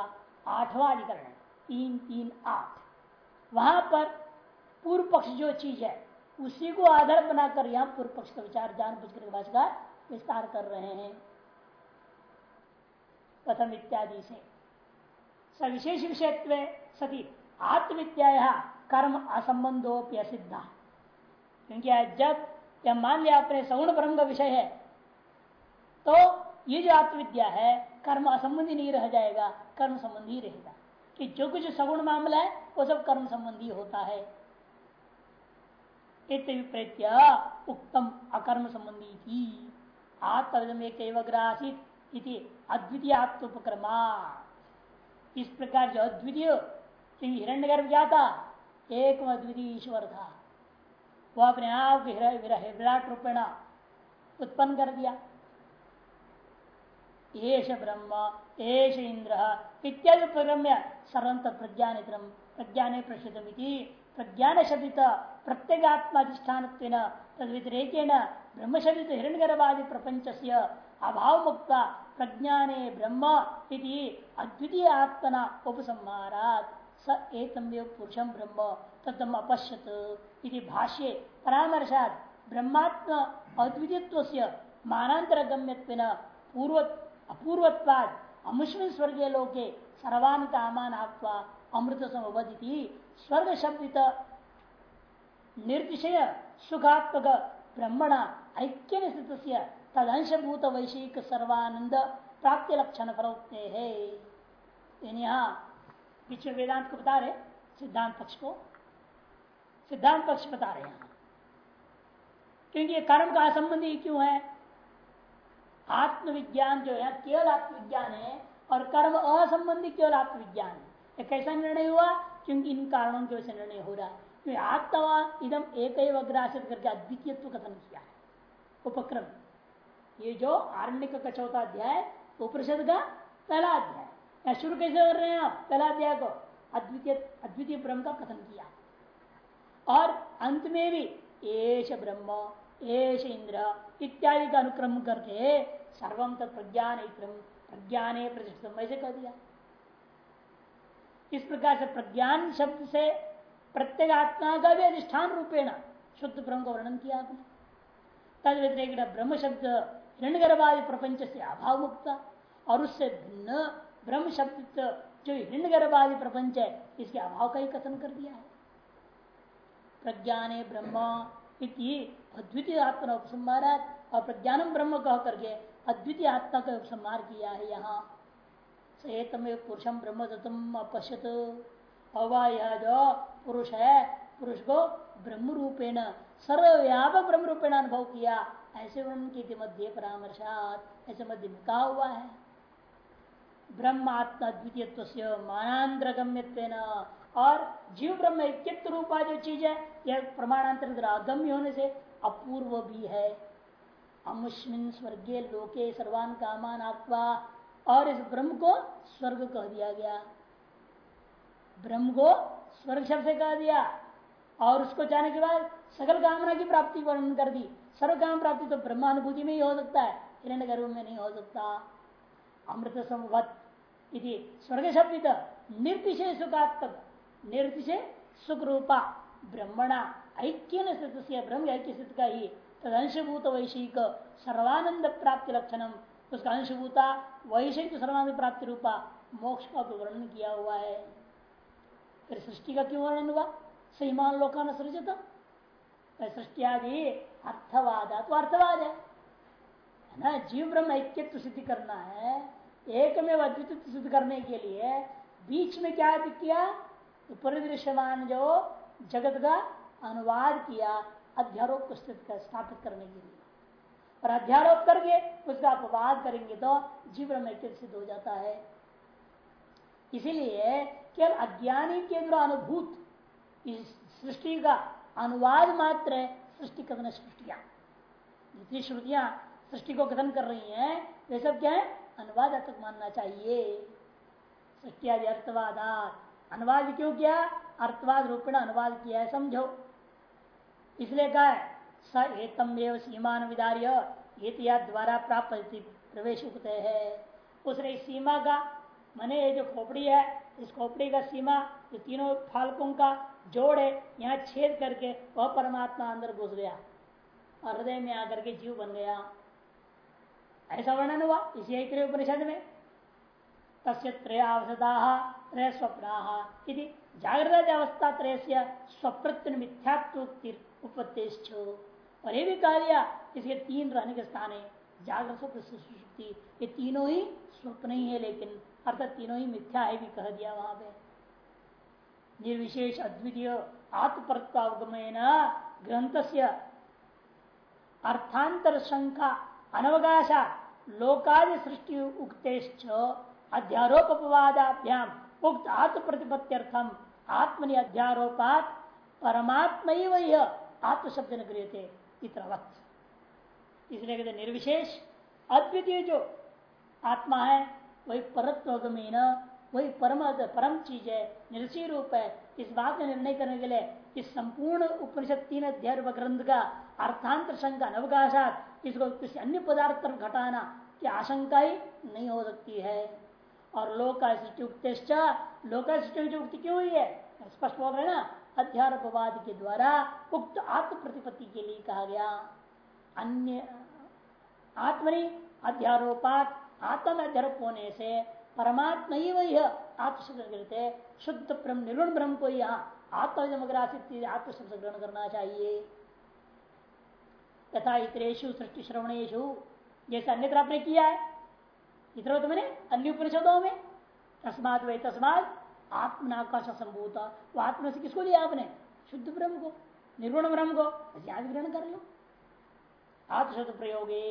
Speaker 1: आठवां अधिकरण है तीन तीन, आठ। वहाँ पर पूर्व पक्ष जो चीज़ है, उसी को आधार बनाकर यहाँ पूर्व पक्ष का विचार जान बुझ कर विस्तार कर रहे हैं। प्रथम इत्यादि से सविशेष विषय सती आत्मविद्या कर्म असंबंधोप्य सिद्धा क्योंकि जब जब मान लिया अपने सगुण ब्रह्म का विषय है तो ये जो आत्मविद्या है, कर्म असंबंधी नहीं रह जाएगा, कर्म संबंधी रहेगा। कि जो कुछ सगुण मामला है, वो सब कर्म संबंधी होता है। उत्तम अकर्म संबंधी थी। आत्म एक अद्वितीय आत्मोपक्रमा इस प्रकार जो अद्वितीय हिरण्य गर्भ क्या था एक अद्वितीय ईश्वर था वह अपने आप विराट रूपेण उत्पन्न कर दिया। एश ब्रह्म एश इंद्र इत्यादि प्रगम्य सर्वंत प्रज्ञानित प्रज्ञाने प्रसिद्धमिति प्रज्ञान शब्द प्रत्येगात्माधिष्ठान तद व्यतिरेकेण ब्रह्म शब्द हिरण्यगर्भादि प्रपंच से अभाव मुक्ता प्रज्ञाने ब्रह्म अद्वितीय आत्मना उपसंहारात। स एतमेव पुरुषम ब्रह्म, तदम अपश्यत भाष्ये परामर्शात। ब्रह्मात्म अद्वितीयत्व से मानांतर गम्य पूर्व अपूर्वत्वाद अमुष्मिन स्वर्गीय लोके सर्वान कामान आत्वा अमृत समवदिति स्वर्ग शब्दित निर्दिशय सुखात्मक ब्रह्मण ऐक्य स्थित तदंशभूत वैश्विक सर्वानंद प्राप्ति लक्षण फलोक्ते है यहाँ वेदांत को बता रहे, सिद्धांत पक्ष को। सिद्धांत पक्ष बता रहे हैं। क्योंकि ये कर्म का असंबंधी क्यों है? आत्मविज्ञान जो है, केवल आत्मविज्ञान है, और कर्म असंबंधी केवल आत्मविज्ञान है। ये कैसा निर्णय हुआ? क्योंकि इन कारणों की वजह से निर्णय हो रहा है। क्योंकि आत्मा इदम एक अग्रासित करके अद्वितीयत्व कथन किया है। उपक्रम। ये जो आरण्य का चौथा अध्याय उपनिषद का पहला अध्याय या शुरू कैसे कर रहे हैं आप? पहला अध्याय को अद्वितीय अद्वितीय ब्रह्म का कथन किया। और अंत में भी एश ब्रह्म एश इंद्र इत्यादि का अनुक्रम करके सर्वम तत् प्रज्ञान प्रज्ञान प्रतिष्ठित ऐसे कह दिया। इस प्रकार से प्रज्ञान शब्द से प्रत्येक आत्मा का भी अधिष्ठान रूपेण शुद्ध ब्रह्म का वर्णन किया आपने। तद व्यतिरिक ब्रह्म शब्द हिरण्यगर्भादि प्रपंच से अभाव मुक्ता और उससे भिन्न ब्रह्म शब्द जो हिरण गर्भादि प्रपंच है, इसके अभाव का ही कथन कर दिया है। प्रज्ञाने ब्रह्म अद्वितीय आत्मा उपसंहार और प्रज्ञानम ब्रह्म कह करके अद्वितीय आत्मा का उपसंहार किया है यहाँ। सतमें पुरुषम ब्रह्म तत्म अपश्यत। अवा यह जो पुरुष है, पुरुष को ब्रह्म रूपेण सर्वव्यापक ब्रह्म रूपेण अनुभव किया। ऐसे उनके मध्य परामर्शात, ऐसे मध्य में कहा हुआ है। ब्रह्मात्मा द्वितीय मानांतर गम्य और जीव ब्रह्म एक रूपा जो चीज़ है, यह प्रमाणांतर अगम्य होने से अपूर्व भी है। अमुष्मिन स्वर्गीय लोके सर्वान कामान आत्मा और इस ब्रह्म को स्वर्ग कह दिया गया। ब्रह्म को स्वर्ग शब्द से कह दिया। और उसको जाने के बाद सकल कामना की प्राप्ति वर्णन कर दी। सर्व काम प्राप्ति तो ब्रह्मानुभूति में ही हो सकता है हिरण्य गर्भ में नहीं हो सकता। अमृत संवत स्वर्ग शब्द निर्तिशय सुखात्मक निर्तिशय सुख रूपा ब्रह्मणा ऐक्य ब्रह्म ऐक्य स्थित का ही तद अंशभूत वैश्विक सर्वानंद प्राप्ति लक्षणम। उसका अंशभूता वैश्विक सर्वानंद प्राप्ति रूपा मोक्ष का वर्णन किया हुआ है। फिर सृष्टि का क्यों वर्णन हुआ? सहीमान लोका सृजत। सृष्टि आदि अर्थवाद तो अर्थवाद है। ना? जीव ब्रह्म ऐक्य सिद्धि करना है एक में अद्वितीय सिद्ध करने के लिए बीच में क्या किया? तो परिदृश्यमान जो जगत का अनुवाद किया, अध्यारोप को स्थापित करने के लिए। और अध्यारोप करके उसका अपवाद करेंगे तो जीवन में सिद्ध हो जाता है। इसीलिए केवल अज्ञानी के द्वारा अनुभूत इस सृष्टि का अनुवाद मात्र है, सृष्टि कथन सृष्टिया। जितनी श्रुतियाँ सृष्टि को कथन कर रही हैं, वे सब क्या है? अनुवाद तक मानना चाहिए। सृष्टि आदि अर्थवादात। अनुवाद क्यों किया? अर्थवाद रूपेण अनुवाद किया है, समझो। इसलिए कहा है, स एतम एव सीमान विदार्य द्वारा प्राप्त प्रवेश है। उसने सीमा का, मने ये जो खोपड़ी है इस खोपड़ी का सीमा जो तीनों फालकों का जोड़ है, यहाँ छेद करके वह परमात्मा अंदर घुस गया और हृदय में आकर के जीव बन गया। ऐसा वर्णन हुआ इसी एक उपनिषद में। तस्य त्रयावसदा त्रय स्वप्न जागृत अवस्था त्रय से स्वप्रत्य मिथ्यात्व उपत्ति और ये भी कह दिया, इसके तीन रहने के स्थान है, जागृत ये तीनों ही स्वप्न ही है, लेकिन अर्थात तीनों ही मिथ्या है भी कह दिया वहाँ पे। निर्विशेष अद्वितीय आत्मपरत्वावगमन ग्रंथ से अर्थांतर शंका अनवकाशा लोकादि सृष्टि उक्तेश्च अध्यारोपवादाभ्याम उक्त आत्म प्रतिपत्त्यर्थम आत्मनि अध्यारोपात परमात्म ही आत्म शब्द न गृह इसलिए कहते निर्विशेष अद्वितीय जो आत्मा है वही परत्व में वही परम परम चीज़ है निर्षय रूप है। इस बात में निर्णय करने के लिए इस संपूर्ण उपनिषद तीन अध्याय ग्रंथ का अर्थांतर शंका अवकाशात, इसको किसी अन्य पदार्थ पर घटाना की आशंका ही नहीं हो सकती है। और लोका सृष्टि लोका सृष्टि उक्ति क्यों हुई है? स्पष्ट बोल रहे ना? अध्यारोपवाद के द्वारा उक्त आत्म प्रतिपत्ति के लिए कहा गया। अन्य आत्मनि अध्यारोपात आत्म में अध्यारोप होने से परमात्मा ही वही है आत्मशब्द शुद्ध ब्रह्म निर्गुण ब्रह्म को यहाँ आत्मग्रासित आत्मशब्द ग्रहण करना चाहिए। तथा इतरेशु सृष्टि श्रवणेशु जैसे अन्यत्र आपने किया है, इतर तो मैंने अन्य उपनिषदों में, तस्मात वे तस्मात आत्मनाकाश संभूत वो आत्मा से किसको लिया आपने? शुद्ध ब्रह्म को निर्गुण ब्रह्म को याद ग्रहण कर लो। आत्मशब्द प्रयोगे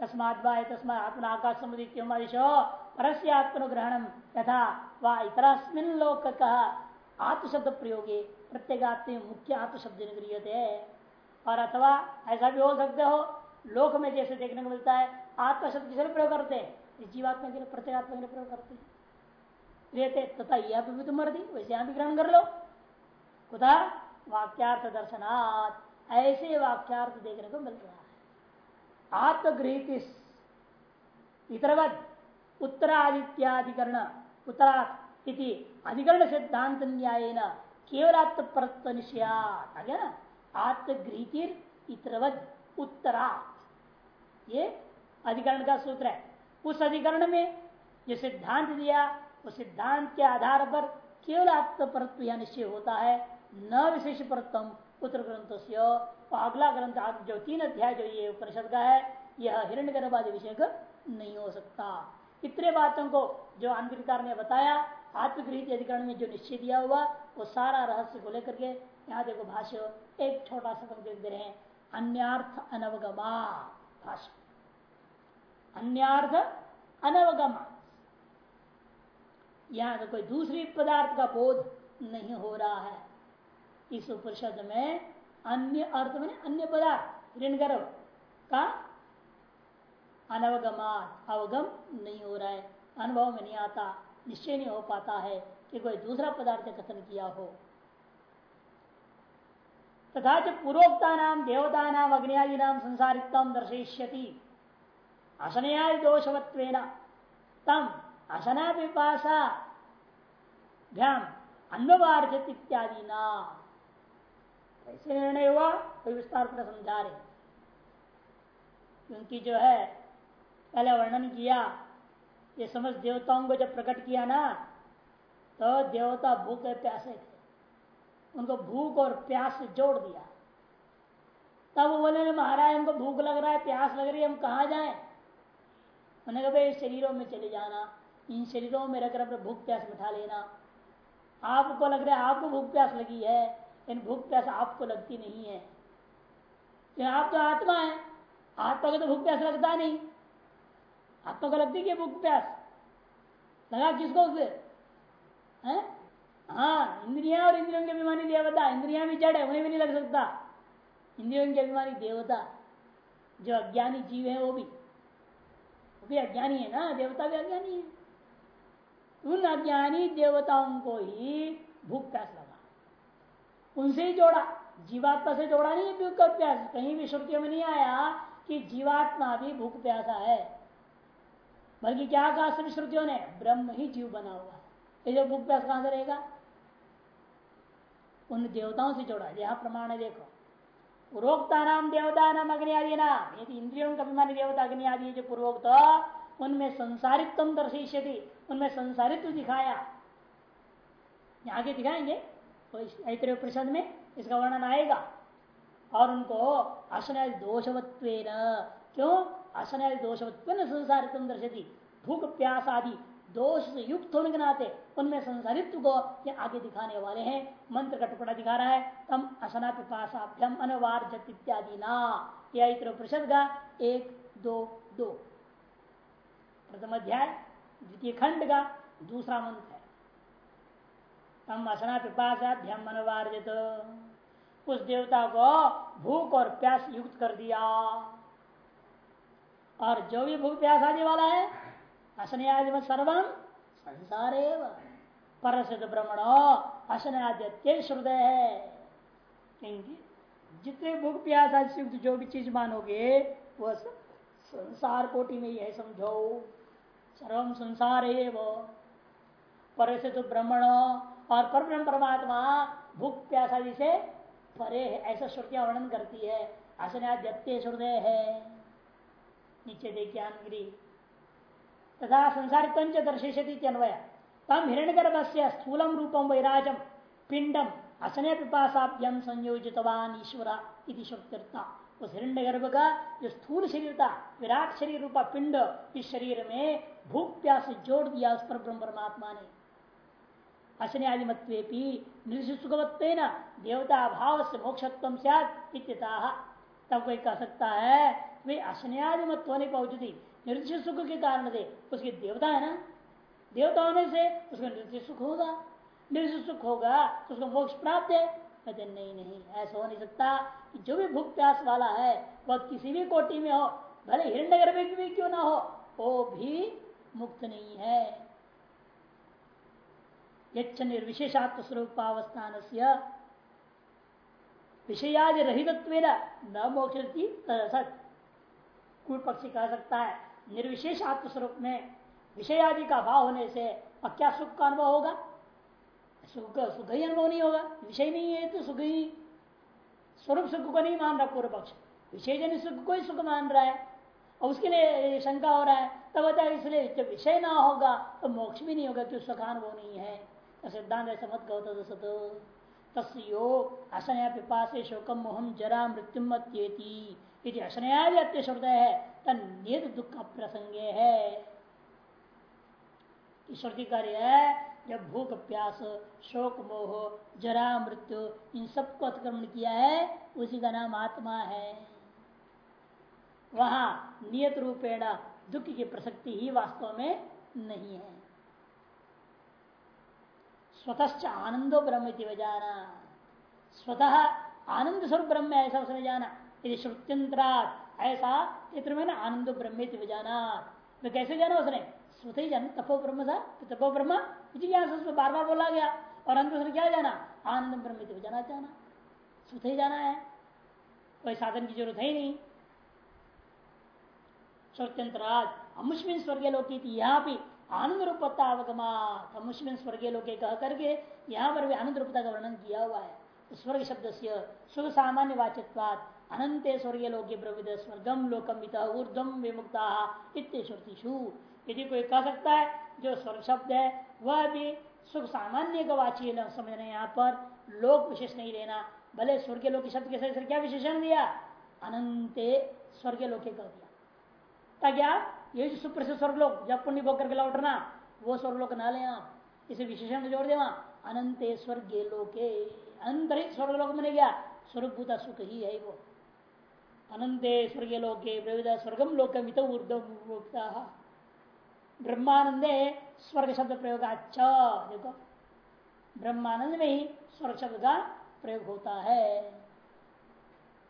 Speaker 1: तस्मात तस्मा आत्मा आकाश समुदिशो परस्य आत्मनुग्रहण तथा व इतरस्मिन लोक कहा आत्मशब्द प्रयोगे प्रत्येगात्म मुख्य आत्मशब्द निगृहते और अथवा ऐसा भी हो सकते हो लोक में जैसे देखने को मिलता है, आत्मशब्द किसे प्रयोग करते हैं? जीवात्मा के लिए, प्रत्येगात्मा के लिए प्रयोग करते हैं। रहते तथा यह भी तुम मर्दी वैसे यहाँ भी ग्रहण कर लो। कुदा वाक्यार्थ दर्शनात्, ऐसे वाक्यार्थ देखने को मिल रहा है। आत्मगृहित इतरवत उत्तरादित्याधिकरण उत्तरा अधिकरण सिद्धांत न्याय न केवल आत्मप्रत्व निश्यात ना आत्मगृहित इतरवत उत्तरा ये? अधिकरण का सूत्र है। उस अधिकरण में जो सिद्धांत दिया उस सिद्धांत के आधार पर केवल आत्म परत्व यह निश्चय होता है, न विशेष परत्म उत्तर ग्रंथ से अगला ग्रंथ जो तीन अध्याय जो ये उपनिषद का है, यह हिरण्य गर्भादि विषय नहीं हो सकता। इतने बातों को जो अंधकार ने बताया आत्मगृहित अधिकरण में जो निश्चय दिया हुआ, वो सारा रहस्य को लेकर के यहाँ देखो भाष्य एक छोटा सा दे रहे हैं। अन्यार्थ अनवगमा, भाष्य। अन्यार्थ अनवगमा। यहाँ तो कोई दूसरी पदार्थ का बोध नहीं हो रहा है। इस उपनिषद में अन्य अर्थ में अन्य पदार्थ ऋण गर्भ। का अनवगमान अवगम नहीं हो रहा है, अनुभव में नहीं आता, निश्चय नहीं हो पाता है कि कोई दूसरा पदार्थ कथन किया हो। तथा जो पूर्वोक्ता नाम देवता नाम अग्नियादि नाम संसारित्व दर्शयति असनयादि दोषवत्व तम असना पिपासा ध्यान अन्नवार्जित इत्यादि ना ऐसे निर्णय हुआ कोई विस्तार पर समझा रहे क्योंकि जो है, पहले वर्णन किया, ये समझ देवताओं को जब प्रकट किया ना तो देवता भूख प्यासे थे। उनको भूख और प्यास से जोड़ दिया। तब वो बोले महाराज, हमको भूख लग रहा है, प्यास लग रही है, हम कहा जाए? उन्हें कहा, भाई शरीरों में चले जाना, इन शरीरों में रखकर अपने भूख प्यास बिठा लेना। आपको लग रहा है, आपको भूख प्यास लगी है इन भूख प्यास आपको लगती नहीं है। आप तो आत्मा है, आत्मा को तो भूख प्यास लगता नहीं। आत्मा को लगती है भूख प्यास लगा किसको उसे? हाँ? इंद्रिया और इंद्रियों के अभिमानी देवता। इंद्रिया भी जड़ है, उन्हें भी नहीं लग सकता। इंद्रियों के अभिमानी देवता, जो अज्ञानी जीव है वो भी। वो भी अज्ञानी है ना, देवता भी अज्ञानी है। उन अज्ञानी देवताओं को ही भूख प्यास उनसे ही जोड़ा। जीवात्मा से जोड़ा नहीं, भूख का प्यास। कहीं भी श्रुतियों में नहीं आया कि जीवात्मा भी भूख प्यासा है। बल्कि क्या कहा सभी श्रुतियों ने? ब्रह्म ही जीव बना हुआ है। ये भूख प्यास कहाँ से रहेगा? उन देवताओं से जोड़ा। यह प्रमाण है, देखो। पूर्वोक्ता नाम देवता नाम अग्नि आदि नाम यदि इंद्रियों का अभिमानी देवता अग्नि आदि जो पूर्वोक्त उनमें संसारित्व दर्शिष्यति उनमें संसारित्व दिखाया। आगे दिखाएँगे? तो ऐतरे परिषद में इसका वर्णन आएगा। और उनको असन दोषवत्व क्यों? असन दोषवत्व संसारित्व दर्शती भूख, प्यास आदि दोष से युक्त होने के नाते उनमें संसारित्व को ये आगे दिखाने वाले हैं। मंत्र का टुकड़ा दिखा रहा है, तम असना पिपाशाभ्यम अनवार जत इत्यादि ना। यह परिषद का एक, दो दो। प्रथम अध्याय, द्वितीय खंड का दूसरा मंत्र है। तम असना पिपाशाभ्यम अनवार्जित उस देवता को भूख और प्यास युक्त कर दिया। और जो भी भूख, प्यास आने वाला है असनयादि सर्वम संसार पर भ्रमण असनयाद्य श्रुदय है। जितने भूख, प्यास आदि युक्त जो भी चीज़ मानोगे वह संसार कोटि में ही है, समझो। सर्वम संसार है वो पर ब्रह्मण और पर ब्रह्म परमात्मा भूख प्यास आदि से परे है ऐसा श्रुतियाँ वर्णन करती है। असनाद्यत्य श्रुदय है। नीचे देखिए अनगिरी तथा संसारित दर्शिष्यति अन्वय तम हिरण्यगर्भ से स्थूलम रूपम वैराजम पिंडम असने पिपाशाभ्यम संयोजितवान ईश्वर श्रुतिर्ता उस हिरण्य गर्भ का जो स्थूल शरीर था, विराट शरीर रूपा पिंड, इस शरीर में भूख प्यास जोड़ दिया उस पर ब्रह्म परमात्मा ने। मत्वेपी निर्षुखवत्व न देवता भाव से मोक्षत्व तब कोई कह सकता है वे मत होने बावजूद निरुद्ध सुख के कारण से उसकी देवता है ना? देवता होने से उसको निरुद्ध सुख होगा। निरुद्ध सुख होगा तो उसको मोक्ष प्राप्त है। कहते नहीं नहीं, ऐसा हो नहीं सकता कि जो भी भूख प्यास वाला है, वह किसी भी कोटि में हो, भले हिरण्य गर्भ भी क्यों ना हो, वो भी मुक्त नहीं है। यच्च निर्विशेषात्म स्वरूपावस्थान से विषयाद रहित न मोक्ष पक्षी कह सकता है निर्विशेष आत्मस्वरूप में विषयादि का भाव होने से क्या सुख का अनुभव होगा? सुख सुख ही अनुभव नहीं होगा। विषय नहीं है तो सुख ही। स्वरूप सुख को नहीं मान रहा पूर्व पक्ष विषय जन सुख को ही सुख मान रहा है। और उसके लिए शंका हो रहा है, तब बता इसलिए जब विषय ना होगा तो मोक्ष भी नहीं होगा क्यों सुखानुभव नहीं है। सिद्धांत ऐसा मत कहो तो सतो तस्यो असनया पिपासे शोकम मोहम जरा मृत्युम यदि असनयादि अत्यश्रुत है। तद दुख प्रसंग है। श्रुति कार्य है, जब भूख, प्यास, शोक, मोह, जरा, मृत्यु, इन सबको अतिक्रमण किया है, उसी का नाम आत्मा है। वहाँ नियत रूपेण दुख की प्रसक्ति ही वास्तव में नहीं है। स्वतः आनंदो ब्रह्म जाना स्वतः आनंद स्वरूप ब्रह्म ऐसा उसने जाना। यदि श्रुत्यंतरात, ऐसा चित्र में ना आनंद ब्रह्म जाना वे कैसे जाना उसने? स्वत ही जाना, तपो ब्रह्म था तो तपो ब्रह्म जिज्ञासा उसमें बार बार बोला गया। और अंत उसने क्या जाना? आनंद ब्रह्म जाना जाना। स्वत ही जाना है। कोई साधन की ज़रूरत है ही नहीं। श्रुत्यंतराज अमुष्मिन स्वर्गीय लोकी यहाँ भी आनंद रूपता अवगमा अमुष्मिन स्वर्गीय लोके कह करके यहाँ पर भी आनंद रूपता का वर्णन किया हुआ है। स्वर्ग शब्द से सुख सामान्य वाचित्वाद अनंत स्वर्गीय प्रविद स्वर्गम लोकम ऊर्धम विमुक्ता इत्यश्रुतिषु यदि कोई कह सकता है, जो स्वर्ग शब्द है, वह भी सुख सामान्य का वाची समझना यहाँ पर लोक विशेष नहीं लेना, भले स्वर्गीय लोक शब्द के साथ क्या विशेषण दिया? अनंत स्वर्गीय लोके कह दिया। ताकि आप ये जो सुप्रसिद्ध स्वर्गलोक जब पुण्य भोग करके लौटना, वो स्वर्गलोक ना ले आप इसे विशेषण जोड़ दे वहाँ अनंत स्वर्गीय लोके अंतरित स्वर्गलोक में गया। स्वरूप सुख ही है वो। अनंते स्वर्ग लोके प्रविध स्वर्गम लोकमित ऊर्धता ब्रह्मानंदे स्वर्ग शब्द प्रयोग अच्छा देखो। ब्रह्मानंद में ही स्वर्ग शब्द का प्रयोग होता है।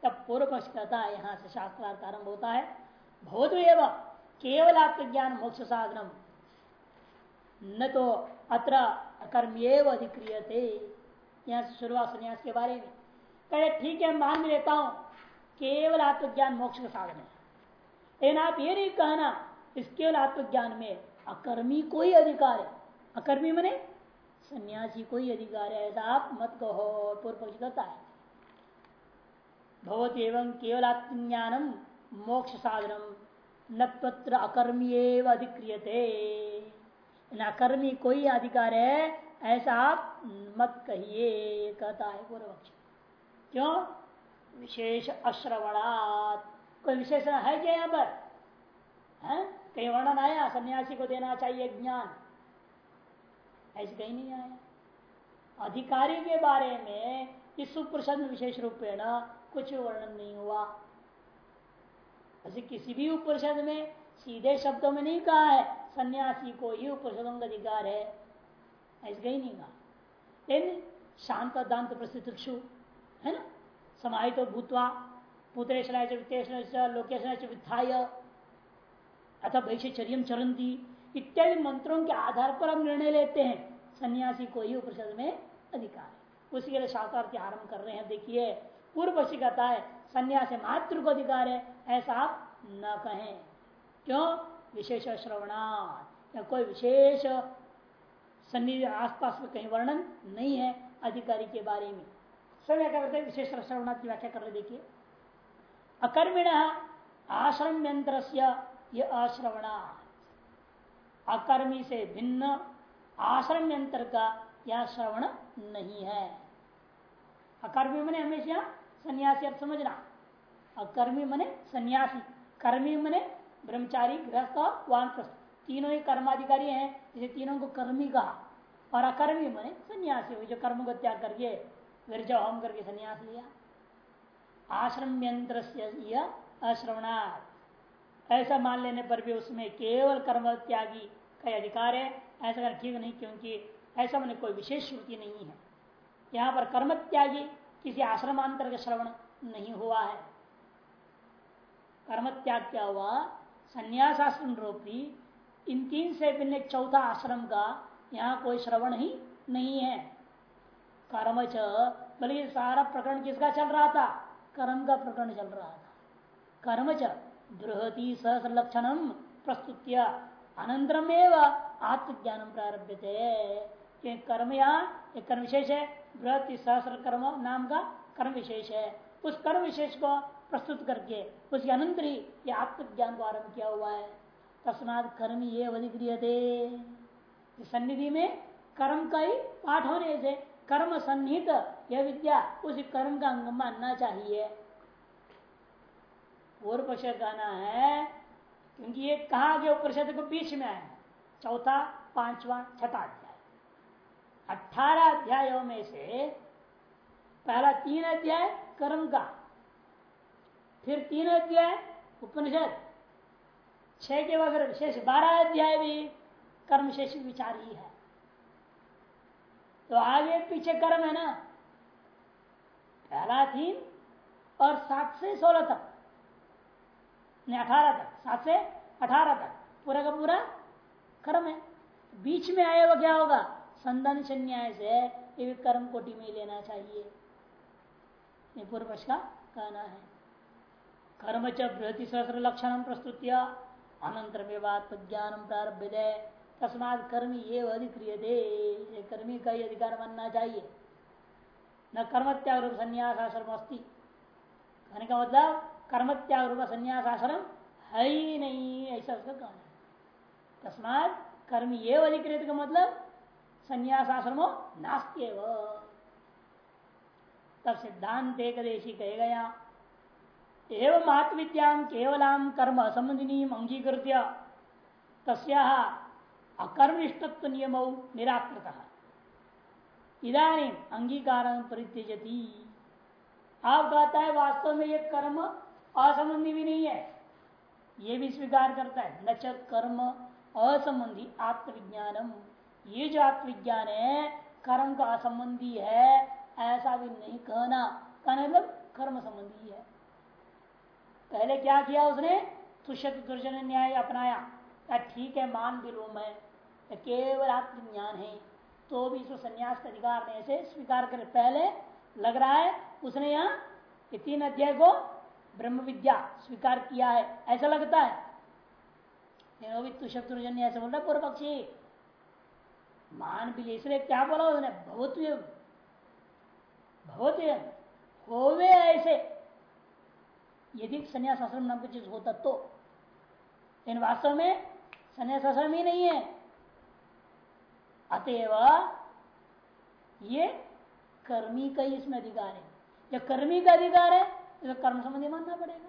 Speaker 1: तब पूर्व पक्ष कहता है यहाँ से शास्त्रार्थ आरंभ होता है। बहुत एवं केवल आत्मज्ञान मोक्ष साधनम न तो अत्र अकर्मेव अधिक्रियते। यहाँ से शुरुआत संन्यास के बारे में। कहे, ठीक है, मान भी लेता हूँ केवल आत्मज्ञान मोक्ष का साधन है। लेकिन आप ये नहीं कहना, इस केवल आत्मज्ञान में अकर्मी कोई अधिकार है। अकर्मी मने सन्यासी कोई अधिकार है, ऐसा आप मत कहो पूर्व पक्ष कहता है। भवत एवं केवल आत्मज्ञानम मोक्ष साधनम न तत्र अकर्मी एवं अकर्मी कोई अधिकार है, ऐसा आप मत कहिए, कहता है पूर्व क्यों? विशेष अश्रवणात्। कोई विशेषण है क्या यहाँ पर? है? कहीं वर्णन आया, सन्यासी को देना चाहिए ज्ञान। ऐसे कहीं नहीं आया। अधिकारी के बारे में इस सुप्रसन्न विशेष रूपेण कुछ वर्णन नहीं हुआ। ऐसे किसी भी उपनिषद में सीधे शब्दों में नहीं कहा है, सन्यासी को ही उपनिषदों का अधिकार है। ऐसे कहीं नहीं कहा। लेकिन शांत दांत प्रसिद्ध है ना? समाहित तो भूतवा, पुत्रेशनाय चरंती इत्यादि मंत्रों के आधार पर हम निर्णय लेते हैं। सन्यासी को ही उपनिषद में अधिकार है। उसी के लिए शास्त्रार्थी आरंभ कर रहे हैं। देखिए पूर्व पक्षी कहता है सन्यास मातृ को अधिकार है ऐसा आप न कहें। क्यों? विशेष श्रवणार्थ या कोई विशेष सन्निधि आसपास में कहीं वर्णन नहीं है अधिकारी के बारे में। सब व्याख्या करते हैं, विशेष श्रवणार्थ की व्याख्या कर ले देखिए। अकर्मिण आश्रम यंत्र से अश्रवणा अकर्मी से भिन्न आश्रम यंत्र का यह श्रवण नहीं है। अकर्मी मैंने हमेशा सन्यासी अर्थ समझना। अकर्मी मने सन्यासी। कर्मी मने ब्रह्मचारी, गृहस्थ और वानप्रस्थ। तीनों ही कर्माधिकारी हैं जिसे तीनों को कर्मी कहा। और अकर्मी मने सन्यासी हुई जो कर्म को त्याग करके विरजा होम करके सन्यास लिया आश्रम यंत्र अश्रवणार्थ ऐसा मान लेने पर भी उसमें केवल कर्म त्यागी का अधिकार है। ऐसा ठीक नहीं, क्योंकि ऐसा मैंने कोई विशेष श्रुति नहीं है। यहाँ पर कर्म त्यागी किसी आश्रमांतर का श्रवण नहीं हुआ है। कर्म त्याग क्या हुआ संन्यासाश्रम रूपी इन तीन से भिन्न चौथा आश्रम का यहाँ कोई श्रवण ही नहीं है। कर्म च बल्कि सारा प्रकरण किसका चल रहा था? कर्म का प्रकरण चल रहा था। कर्म च, बृहति सहस लक्षणम प्रस्तुत अनंतरमेव आत्मज्ञान प्रारभ्य थे कर्म यहाँ, एक कर्म विशेष है। बृहति सहस्र कर्म नाम का कर्म विशेष है। उस कर्म विशेष को प्रस्तुत करके उसके अनंतर ही यह आत्मज्ञान को आरंभ किया हुआ है। तस्मात कर्म ये अधिक्रिय सन्निधि में कर्म का ही पाठ होने से कर्म सन्निहित यह विद्या उस कर्म का अंग मानना चाहिए। पूर्व पक्ष कहना है, क्योंकि ये कहा गया उपनिषद को बीच में आया चौथा, पांचवा, छठा। अठारह अध्यायों में से पहला तीन अध्याय कर्म का, फिर तीन अध्याय उपनिषद, छह के बाद विशेष बारह अध्याय भी कर्म शेष विचार ही। है तो आगे पीछे कर्म है ना? पहला तीन और सात से सोलह तक अठारह तक, सात से अठारह तक, पूरा का पूरा कर्म है। बीच में आए वो क्या होगा? संदन न्याय से ये भी कर्म कोटि में लेना चाहिए। ये पूर्व का कहना है। कर्म च बृहति सहस्र लक्षण प्रस्तुत अनंतर में बात ज्ञान प्रारंभ दे तस्मात कर्मी ये अधिक्रिय दे कर्मी का ही अधिकार मानना चाहिए। न कर्म त्याग रूप संन्यास आश्रम अस्थि कहने का मतलब कर्म त्याग रूप संन्यास आश्रम है ही नहीं, ऐसा उसका कहना है। तस्मात कर्मी ये अधिकृत का मतलब संन्यास आश्रमो नास्ते तब सिद्धांत एक देशी कहे गया, एवं आत्मविद्या केवलाम कर्म असंबंधिनी अंगीकृत तस्या अकर्मिष्टत्व नियम निराकृत। इधानी अंगीकार परित्यजती। आप कहता है वास्तव में ये कर्म असंबंधी भी नहीं है। ये भी स्वीकार करता है। न कर्म असंबंधी आत्मविज्ञानम। ये जो आत्मविज्ञान है, कर्म का असंबंधी है, ऐसा भी नहीं कहना। कहना मतलब कर्म संबंधी है। पहले क्या किया उसने? तुषत दुर्जन न्याय अपनाया। ठीक है, मान भी लू मैं। केवल आत्मज्ञान है। तो भी इसको संन्यास का अधिकार में ऐसे स्वीकार करे। पहले लग रहा है उसने यहाँ तीन अध्याय को ब्रह्म विद्या स्वीकार किया है। ऐसा लगता है। ऐसा बोल रहा पूर्व पक्षी मान भी इसलिए क्या बोला उसने? बहुत बहुत होवे ऐसे। यदि संन्यास आश्रम नाम की चीज़ होता तो लेकिन वास्तव में संन्यास आश्रम ही नहीं है। अतएव ये कर्मी का ही इसमें अधिकार है। जब कर्मी का अधिकार है तो कर्म संबंधी मानना पड़ेगा।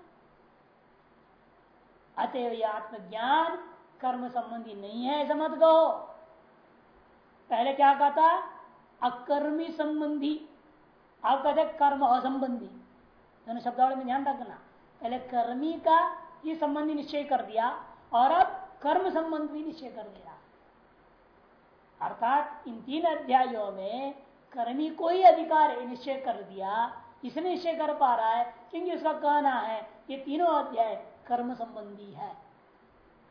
Speaker 1: अतएव यह आत्मज्ञान कर्म संबंधी नहीं है, ऐसा मत कहो। पहले क्या कहा था अकर्मी संबंधी। आप कहते कर्म असंबंधी। दोनों शब्दावली में ध्यान रखना। पहले कर्मी का ये संबंधी निश्चय कर दिया और अब कर्म संबंधी निश्चय कर दिया। अर्थात इन तीन अध्यायों में कर्मी को ही अधिकार निश्चय कर दिया। इसने निश्चय कर पा रहा है? क्योंकि उसका कहना है, ये तीनों अध्याय कर्म संबंधी है।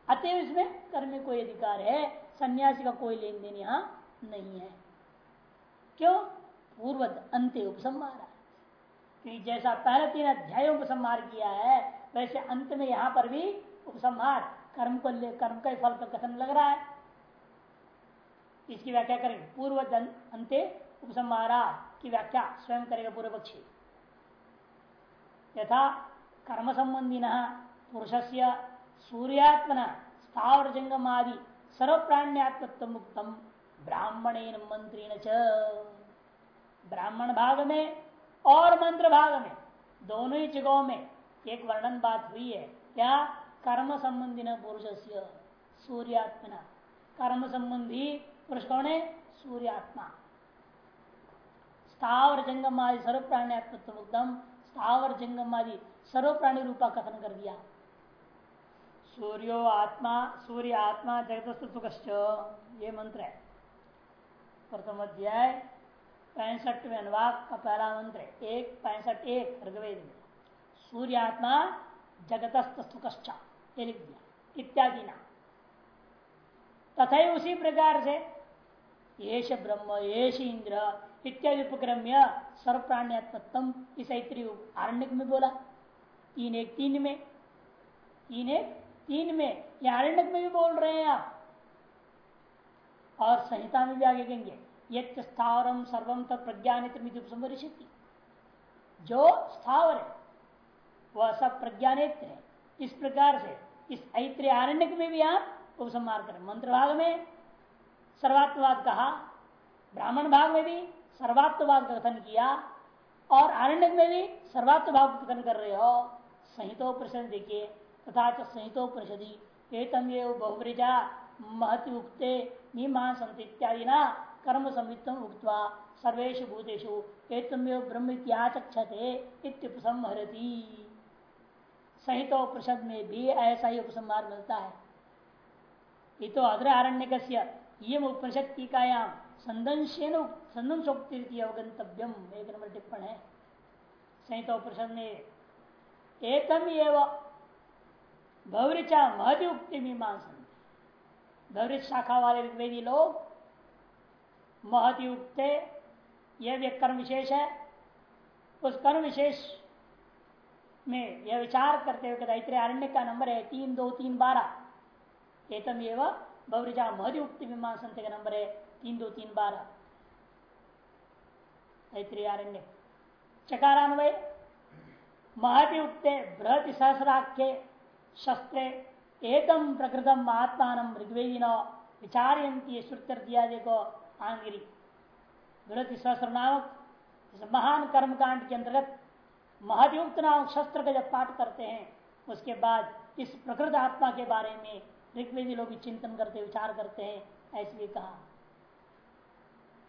Speaker 1: अतएव इसमें कर्मी कोई अधिकार है। सन्यासी का कोई लेन देन यहाँ नहीं है। क्यों? पूर्व अंत्य उपसंहार क्योंकि जैसा पहले तीन अध्यायों को संहार किया है, वैसे अंत में यहाँ पर भी उपसंहार, कर्म को ले, कर्म का फल का कथन लग रहा है। इसकी व्याख्या करेंगे पूर्व अंत्य उपसंहारा की व्याख्या स्वयं करेगा पूर्व पक्षी। यथा कर्म संबंधी पुरुष से सूर्यात्मन स्थावर जंगम आदि सर्व प्राण्यात्मत्व मुक्तम ब्राह्मण मंत्री ब्राह्मण भाग में और मंत्र भाग में, दोनों ही जगहों में एक वर्णन बात हुई है। क्या? कर्म संबंधी न पुरुष सूर्यात्मना। कर्म संबंधी पुरुष कौन है? सूर्यात्मा। स्थावर जंगम आदि सर्व प्राणी स्थावर जंगम आदि सर्व प्राणी रूपा कथन कर दिया। सूर्यो आत्मा सूर्य आत्मा जगत ये मंत्र है। प्रथम अध्याय, पैंसठवें अनुवाद का पहला मंत्र एक, पैंसठ एक, ऋग्वेद में। सूर्य आत्मा जगत लिख दिया। इत्यादि ना तथा उसी प्रकार से येष ब्रह्म येष इंद्र इत्यादि उपक्रम्य सर्व प्राण्यात्मत्म इस आरण्य में बोला। तीन एक तीन में, तीन एक तीन में, या आरण्य में भी बोल रहे हैं आप। और संहिता में भी आगे कहेंगे यथ स्थावरम सर्वम तक प्रज्ञानित जो स्थावर है, वह सब प्रज्ञानित्र है। इस प्रकार से, इस ऐत्र आरण्य में भी आप उपसंहार करें। मंत्र भाग में सर्वात्मवाद कहा, ब्राह्मण भाग में भी सर्वात्मवाद कथन किया, और आरण्य में भी सर्वात्मभाव का कथन कर रहे हो। संहितो प्रसन्न देखिए, तथा संहितो प्रसदी एतम ये बहुब्रिजा महति उक्ते मीमांसंत इत्यादि ना कर्म संवित्तम उक्तवा सर्वेश भूतेषु एतमेव ब्रह्म इत्याचक्षते इत्युपसंहरती संहितो प्रसद में भी ऐसा ही उपसंहार मिलता है। ये तो अग्र आरण्य ये उपनिषद टीकायाम संदंशन संदंशोक्ति अवगंतव्यम एक नंबर टिप्पण है। संहिता उपनिषद में एकम एवं भवरिचा महति उक्ति मीमांसन भवरित शाखा वाले ऋग्वेदी लोग महति यह कर्म विशेष है। उस कर्म विशेष में यह विचार करते हुए दैत्र आरण्य का नंबर है तीन, दो, तीन, बारह। एतम एवं बहुजा महदि उक्ति मीमांसन का नंबर है तीन, दो, तीन, बारह। तैत्रीय चकारान्वय, महति उक्ते बृहति सहस्राख्य शस्त्रे एकम प्रकृतम आत्मान ऋग्वेदिन विचारयंती श्रुत्यर्दियादि को आंगिरी बृहति सहस्र नामक महान कर्म कांड के अंतर्गत महदयुक्त नामक शस्त्र का जब पाठ करते हैं, उसके बाद इस प्रकृत आत्मा के बारे में ऋग्वेदी लोग चिंतन करते, विचार करते हैं, ऐसे भी कहा।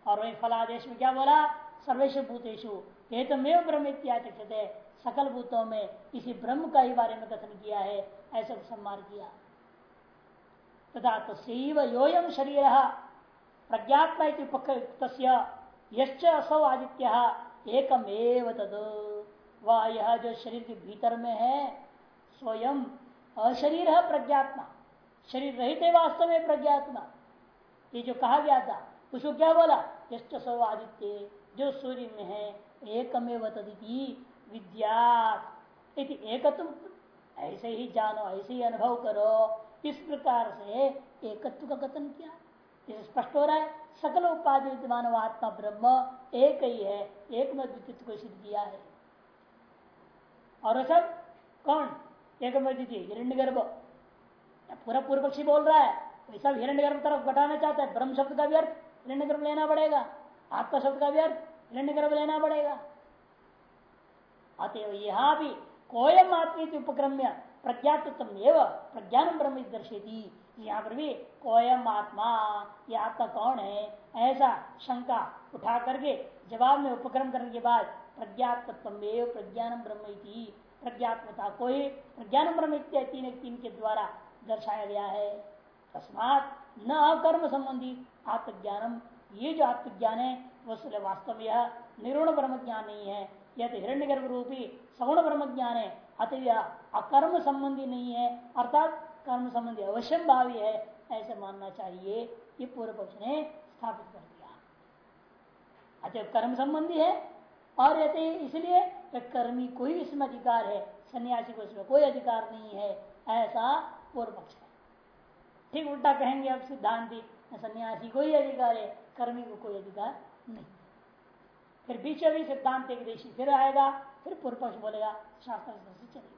Speaker 1: और वही फलादेश में क्या बोला? सर्वेश भूतेशु हेतुमेव ब्रह्म इत्याचक्षते सकल भूतों में इसी ब्रह्म का ही बारे में कथन किया है, ऐसा सम्मान किया। तथा तस्व योयम शरीर, प्रज्ञात्मा असौ आदित्य, एकमेव तद। वह यह जो शरीर के भीतर में है, स्वयं अशरीर है प्रज्ञात्मा, शरीर रहित वास्तव में प्रज्ञात्मा। ये जो कहा गया था, उसको क्या बोला? यश सौ आदित्य, जो सूर्य में है, एकमेव तदिति विद्यात। एक ऐसे ही जानो, ऐसे ही अनुभव करो। इस प्रकार से एकत्व का कथन किया। इसे स्पष्ट हो रहा है। सकल उपाधि विद्यमान आत्मा ब्रह्म, एक ही है। एक में को सिद्ध किया है। और सब कौन? एक में हिरण्य गर्भ पूरा पूर्व पक्षी बोल रहा है। तो सब हिरण्य गर्भ तरफ़ घटाना चाहता है। ब्रह्म शब्द का व्यर्थ हिरण्य गर्भ लेना पड़ेगा। आत्मा शब्द का व्यर्थ हिरण्य गर्भ लेना पड़ेगा। अतएव यहाँ भी कोयम आत्मी उपक्रम्य प्रज्ञातम प्रज्ञान ब्रह्म दर्शेती यहाँ पर भी कोयम आत्मा ये आत्मा कौन है? ऐसा शंका उठा करके जवाब में उपक्रम करने के बाद प्रज्ञातत्व प्रज्ञान ब्रह्म प्रज्ञात्मता को ही प्रज्ञान ब्रह्म तीन तीन के द्वारा दर्शाया गया है। तस्मात न अकर्म संबंधी आत्मज्ञानम। ये जो आत्मज्ञान है वह वास्तव यह, निरुण ब्रह्म ज्ञान नहीं है। यह तो हिरण्य गर्भ रूपी सगुण ब्रह्म ज्ञान है अतः अकर्म संबंधी नहीं है, अर्थात कर्म संबंधी अवश्यम भावी है, ऐसे मानना चाहिए, ये पूर्व पक्ष ने स्थापित कर दिया। अतः कर्म संबंधी है, और यदि इसलिए कर्मी कोई इसमें अधिकार है, सन्यासी को इसमें कोई अधिकार नहीं है, ऐसा पूर्व पक्ष है। ठीक, उल्टा कहेंगे अब सिद्धांति, सन्यासी को ही अधिकार है, कर्मी को कोई अधिकार नहीं। फिर बीच अभी सिद्धांत एक देशी फिर आएगा फिर पूर्व पक्ष बोलेगा शास्त्र चलेगा।